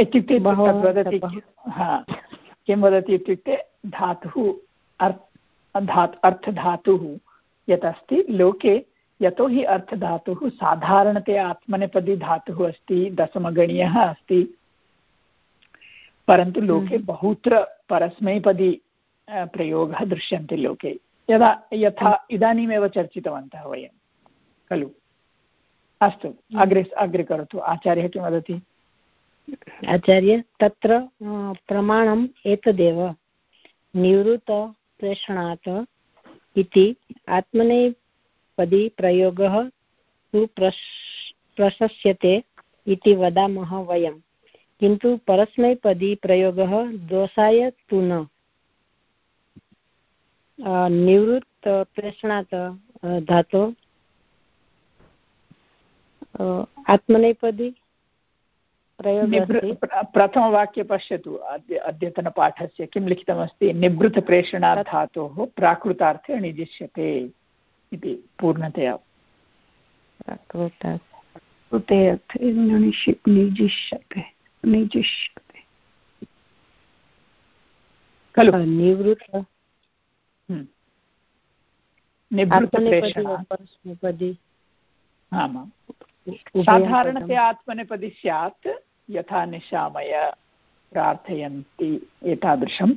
Speaker 1: इत्युक्ते वदति किं वदति इत्युक्ते धातुः धात् अर्थधातुः यत् अस्ति लोके यतोहि अर्थधातुः साधारणतया आत्मनेपदी धातुः अस्ति दशमगणीयः अस्ति। परन्तु लोके हम्म। बहुत्र परस्मैपदी प्रयोगः दृश्यन्ते लोके। यदा यथा इदानीमेव चर्चितवन्तः वयं खलु? अस्तु अग्रे अग्रे करोतु। आचार्यः किं वदति?
Speaker 8: आचार्य तत्र प्रमाणम् एतदेव निवृत्तप्रेषणात् इति आत्मनेपदी प्रयोगः तु प्रश् प्रशस्यते इति वदामः वयं। किन्तु परस्मैपदी प्रयोगः दोषाय तु न। निवृत्तप्रेषणात् धातो। आत्मनेपदी
Speaker 1: प्रथमवाक्ये पश्यतु अद्य अद्यतनपाठस्य किं लिखितमस्ति? निवृत्तप्रेषणात् धातोः प्राकृतार्थे निजिष्यते इति पूर्णतया।
Speaker 6: कृते अर्थे निजिष्यते निजिष्यते।
Speaker 1: खलु।
Speaker 8: निवृत्त।
Speaker 1: हम्म। आमां साधारणतया आत्मनेपदी स्यात् यथा निशामय प्रार्थयन्ति एतादृशं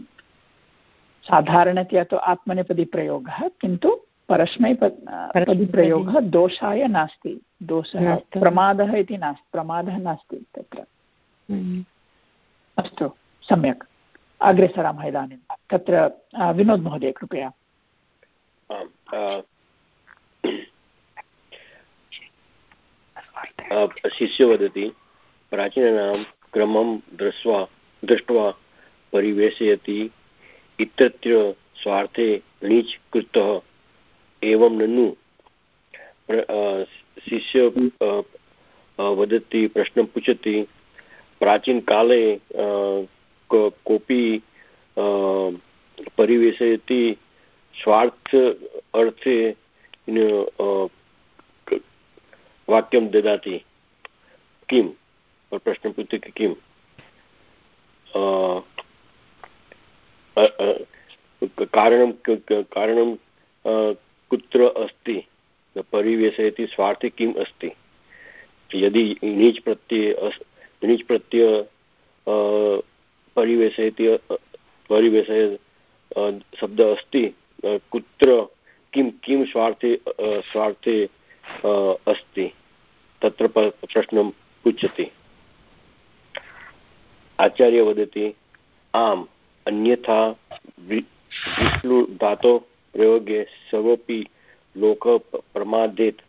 Speaker 1: साधारणतया तु आत्मनेपदी प्रयोगः किन्तु परस्मैपदी प्रयोगः दोषाय नास्ति। दोषः प्रमादः इति नास्ति प्रमादः नास्ति तत्र। हम्म। अस्तु सम्यक्। अग्रे सरामः इदानीं। तत्र विनोद् महोदय कृपया।
Speaker 4: शिष्यो वदति प्राचीनानां क्रमं दृष्ट्वा दृष्ट्वा परिवेशयति इत्यत्र स्वार्थे णीच् कृतः एवं ननु। शिष्य वदति, प्रश्नं पृच्छति प्राचीनकाले कोऽपि परिवेशयति स्वार्थ अर्थे वाक्यं ददाति। किम्? प्रश्नं पृच्छति किम्? कारणं कारणं कुत्र अस्ति? परिवेशयति स्वार्थे किम् अस्ति? यदि णीच् प्रत्यय णीच् प्रत्यय परिवेशयति परिवेशय शब्दः अस्ति कुत्र किं किं स्वार्थे स्वार्थे अस्ति? तत्र प्रश्नं पृच्छति आचार्य वदति, आम्, अन्यथा विष्णुधातो प्रयोगे सर्वोऽपि लोक प्रमादेत्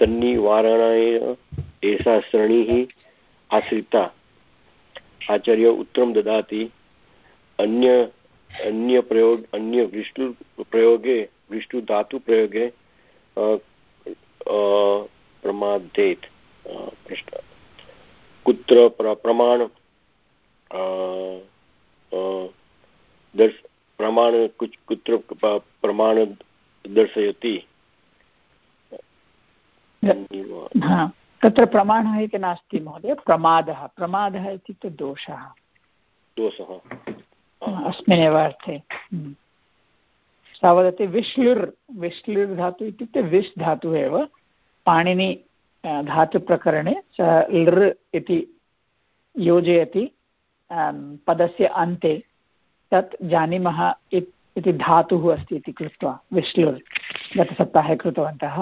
Speaker 4: तन्निवारणाय एषा श्रेणिः आश्रिता। आचार्य उत्तरं ददाति, अन्य अन्यप्रयोग अन्य विष्णु प्रयोगे प्रमादेत्। कुत्र प्रमाण दर्श प्रमाण कुछ कुत्र प्रमाण दर्शयति।
Speaker 1: तत्र प्रमाणः इति नास्ति महोदय प्रमादः। प्रमादः इत्युक्ते दोषः।
Speaker 4: दोषः।
Speaker 1: अस्मिन्नेव अर्थे हम्म। सा वदति विश्लुर् विश्लुर् धातु इत्युक्ते विश् धातुः एव। पाणिनि धातुप्रकरणे सः लृ इति योजयति पदस्य अन्ते। तत् जानीमः इति धातुः अस्ति इति कृत्वा विश्लुर् गतसप्ताहे कृतवन्तः।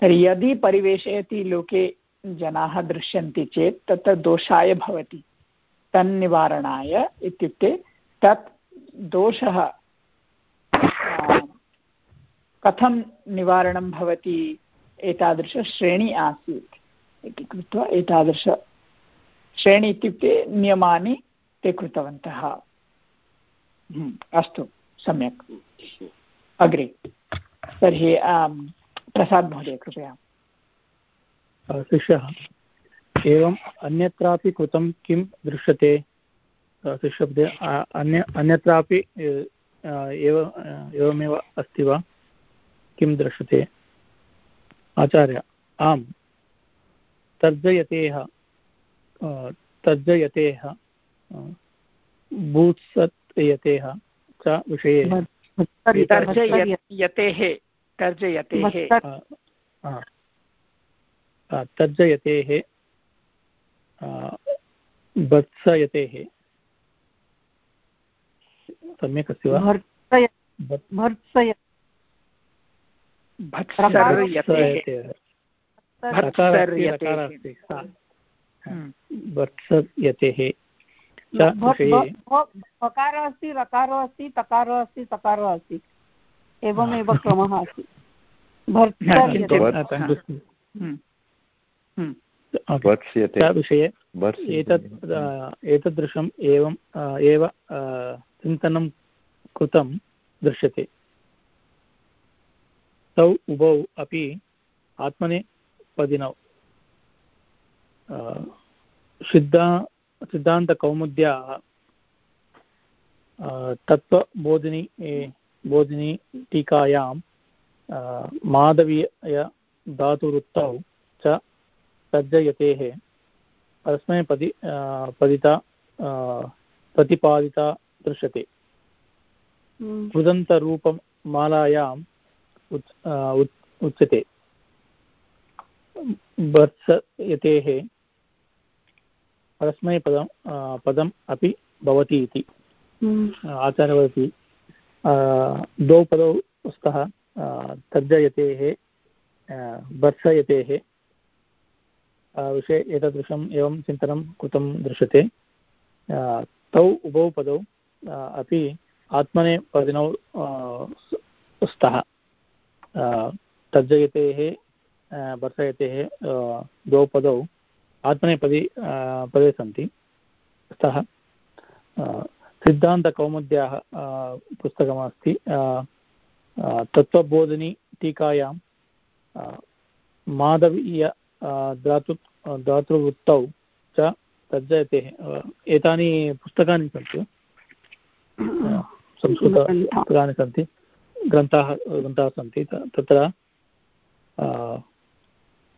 Speaker 1: तर्हि यदि परिवेशयति लोके जनाः दृश्यन्ति चेत् तत्र दोषाय भवति। तन्निवारणाय इत्युक्ते तत् दोषः कथं निवारणं भवति एतादृशश्रेणी आसीत् इति कृत्वा एतादृश श्रेणी इत्युक्ते नियमानि ते कृतवन्तः। अस्तु सम्यक्। अग्रे। तर्हि प्रसाद् महोदय कृपया।
Speaker 7: शिष्यः एवम् अन्यत्रापि कृतं किं दृश्यते? शिष्यशब्दे अन्य अन्यत्रापि एव एवमेव अस्ति वा? किं दृश्यते? आचार्य आम्। तर्जयतेः तर्जयतेः बूत्सत्यतेः च विषये
Speaker 1: तर्जयतेः
Speaker 7: बत्सयतेः सम्यक् अस्ति वा? भर्त्सयतेः
Speaker 6: भकारः अस्ति रकारः अस्ति तकारः अस्ति तकारः अस्ति। एवमेव क्रमः अस्ति।
Speaker 7: विषये एतत् एतादृशम् एवं एव चिन्तनं कृतं दृश्यते। तौ उभौ अपि आत्मने पदिनौ। सिद्धा सिद्धान्तकौमुद्याः तत्त्वबोधिनी बोधिनी टीकायां माधवीय धातुवृत्तौ च तर्जयतेः परस्मैपदि पदिता प्रतिपादिता दृश्यते। कृदन्तरूपमालायाम् उच् उच्यते। भर्त्सयतेः परस्मैपदं पदम् अपि भवति इति। आचार्य वदति द्वौ पदौ स्तः तर्जयतेः भर्त्सयतेः विषये एतादृशम् एवं चिन्तनं कृतं दृश्यते। तौ उभौ पदौ अपि आत्मनेपदिनौ स्तः। तर्जयतेः भर्सयतेः द्वौ पदौ आत्मनेपदी पदे सन्ति। स्तः सिद्धान्तकौमुद्याः पुस्तकमस्ति। तत्त्वबोधिनी टीकायां माधवीय धातु धातृवृत्तौ च तर्जयते। एतानि पुस्तकानि सन्ति। संस्कृतपुस्तकानि सन्ति। ग्रन्थाः ग्रन्थाः सन्ति। तत्र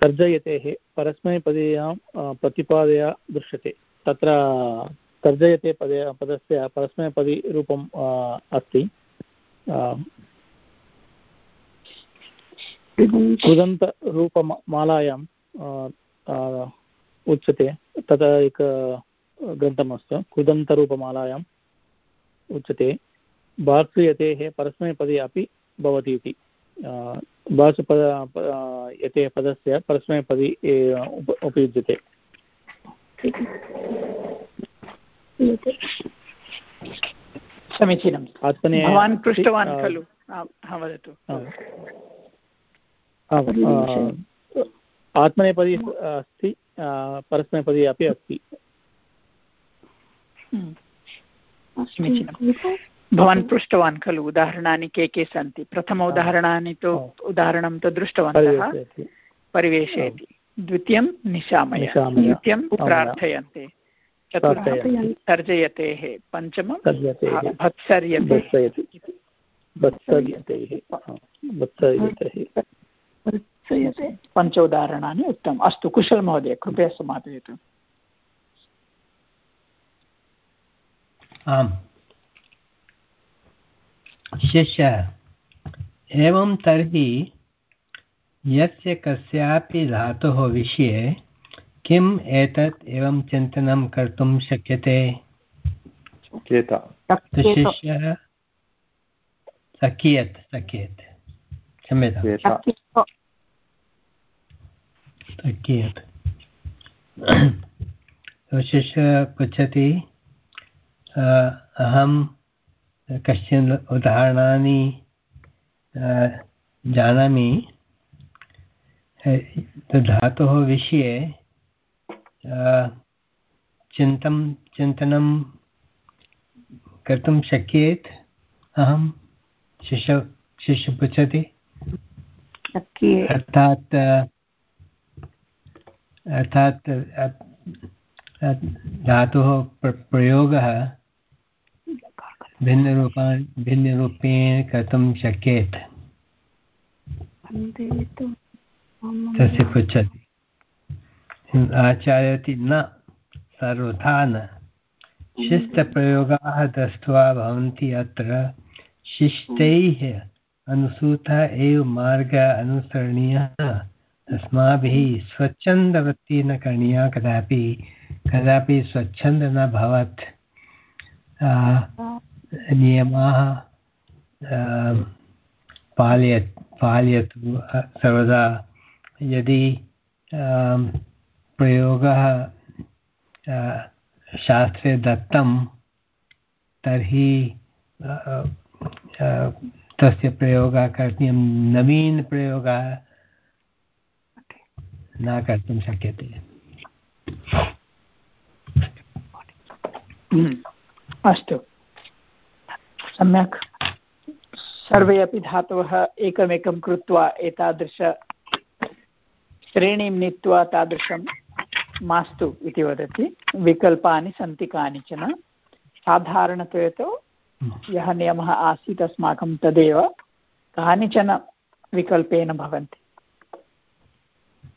Speaker 7: तर्जयतेः परस्मैपदीयां प्रतिपादया दृश्यते। तत्र तर्जयते पदे, पदस्य परस्मैपदीरूपम् अस्ति। कृदन्तरूपमालायां उच्यते। तदा एक ग्रन्थमस्ति कृदन्तरूपमालायाम् उच्यते। भातृयतेः परस्मैपदे अपि भवति इति। भासुपद यते पदस्य परस्मैपदी उपयुज्यते।
Speaker 1: समीचीनम् आत्मने भवान् पृष्टवान् खलु। वदतु।
Speaker 7: आत्मनेपदी अस्ति परस्मैपदी अपि अस्ति।
Speaker 1: हम्म। समीचीनं भवान् पृष्टवान् खलु उदाहरणानि के के सन्ति? प्रथम उदाहरणानि तु उदाहरणं तु दृष्टवन्तः। परिवेशयति। द्वितीयं निशामय। तृतीयं प्रार्थयन्ते। चतुर्थं तर्जयतेः पञ्चमं भत्सर्यते पञ्च उदाहरणानि उत्तमम्। अस्तु कुशल महोदय कृपया समापयतु।
Speaker 2: आम्। शिष्य एवं तर्हि यस्य कस्यापि धातोः विषये किम् एतत् एवं चिन्तनं कर्तुं शक्यते? शिष्यः सकियत् सकियत्। क्षम्यताम्। सकियत्। शिष्यः पृच्छति अहं कश्चन उदाहरणानि जानामि। धातोः विषये चिन्तं चिन्तनं कर्तुं शक्येत्? अहं शिशु शिशु पृच्छति। अर्थात् अर्थात् धातुः प्रयोगः भिन्नरूपान् भिन्नरूपेण कर्तुं शक्येत्। तस्य पृच्छति। आचार्यति न सर्वथा न शिष्टप्रयोगाः दृष्ट्वा भवन्ति अत्र शिष्टैः अनुसूतः एव मार्गः अनुसरणीयः। अस्माभिः स्वच्छन्दवृत्तिः न करणीया। कदापि कदापि स्वच्छन्द न भवत्। नियमाः पालय, पालयतु सर्वदा। यदि प्रयोगः शास्त्रे दत्तं, तर्हि तस्य प्रयोगः करणीयं नवीनप्रयोगः न कर्तुं शक्यते।
Speaker 1: अस्तु। सम्यक्। सर्वे अपि धातवः एकमेकं कृत्वा एतादृश श्रेणीं नीत्वा तादृशं मास्तु इति वदति। विकल्पानि सन्ति कानिचन। साधारणतया तु यः नियमः आसीत् अस्माकं तदेव। कानिचन विकल्पेन भवन्ति।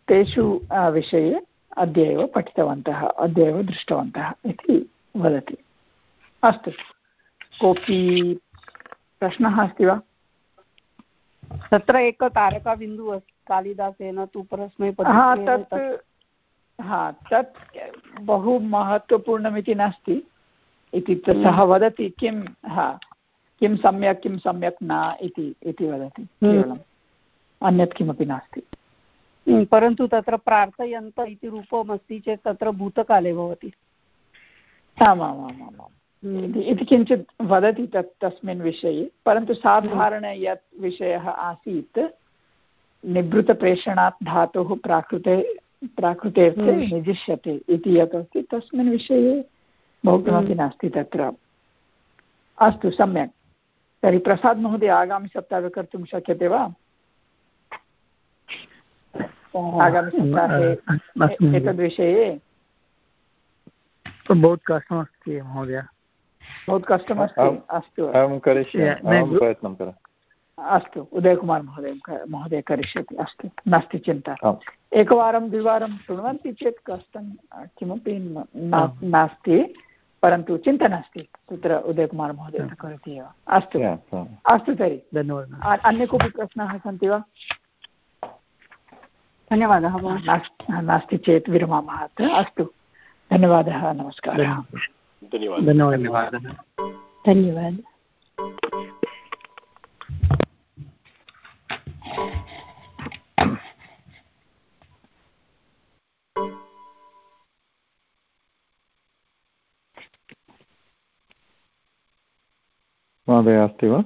Speaker 1: तेषु विषये अद्य एव पठितवन्तः अद्य एव दृष्टवन्तः इति वदति। अस्तु। कोऽपि प्रश्नः अस्ति वा?
Speaker 6: तत्र एक तारकाबिन्दुः अस्ति कालिदासेन तु परस्मै
Speaker 1: हा तत् हा तत् बहु महत्त्वपूर्णमिति नास्ति इति सः हम्म। वदति किं हा किं सम्यक् किं सम्यक् न इति इति वदति हम्म। केवलम्। अन्यत् किमपि नास्ति।
Speaker 6: हम्म, परन्तु तत्र प्रार्थयन्त इति रूपमस्ति चेत् तत्र भूतकाले भवति।
Speaker 1: आमामामामाम्। इति किञ्चित् वदति तत् तस्मिन् विषये परन्तु साधारण यत् विषयः आसीत् निवृत्तप्रेषणात् धातुः प्राकृते प्राकृतेऽर्थे निजिष्यते इति यत् अस्ति तस्मिन् विषये बहु किमपि नास्ति तत्र। अस्तु सम्यक्। तर्हि प्रसाद् महोदय आगामिसप्ताहे कर्तुं शक्यते वा? आगामिसप्ताहे एतद्विषये?
Speaker 7: बहु कष्टमस्ति महोदय।
Speaker 1: बहु कष्टमस्ति अस्तु
Speaker 5: अहं करिष्यामि। प्रयत्नं करोमि।
Speaker 1: अस्तु उदयकुमार् महोदय महोदय करिष्यति अस्तु नास्ति चिन्ता। एकवारं द्विवारं शृण्वन्ति चेत् कष्टं किमपि नास्ति परन्तु चिन्ता नास्ति तत्र उदयकुमार् महोदय करोति एव। अस्तु अस्तु तर्हि। धन्यवादः। अन्य कोऽपि प्रश्नाः सन्ति वा?
Speaker 6: धन्यवादः
Speaker 1: नास्ति चेत् विरमामः अत्र। अस्तु धन्यवादः नमस्कारः।
Speaker 8: धन्यवादः। धन्यवादः।
Speaker 5: महोदय अस्ति वा?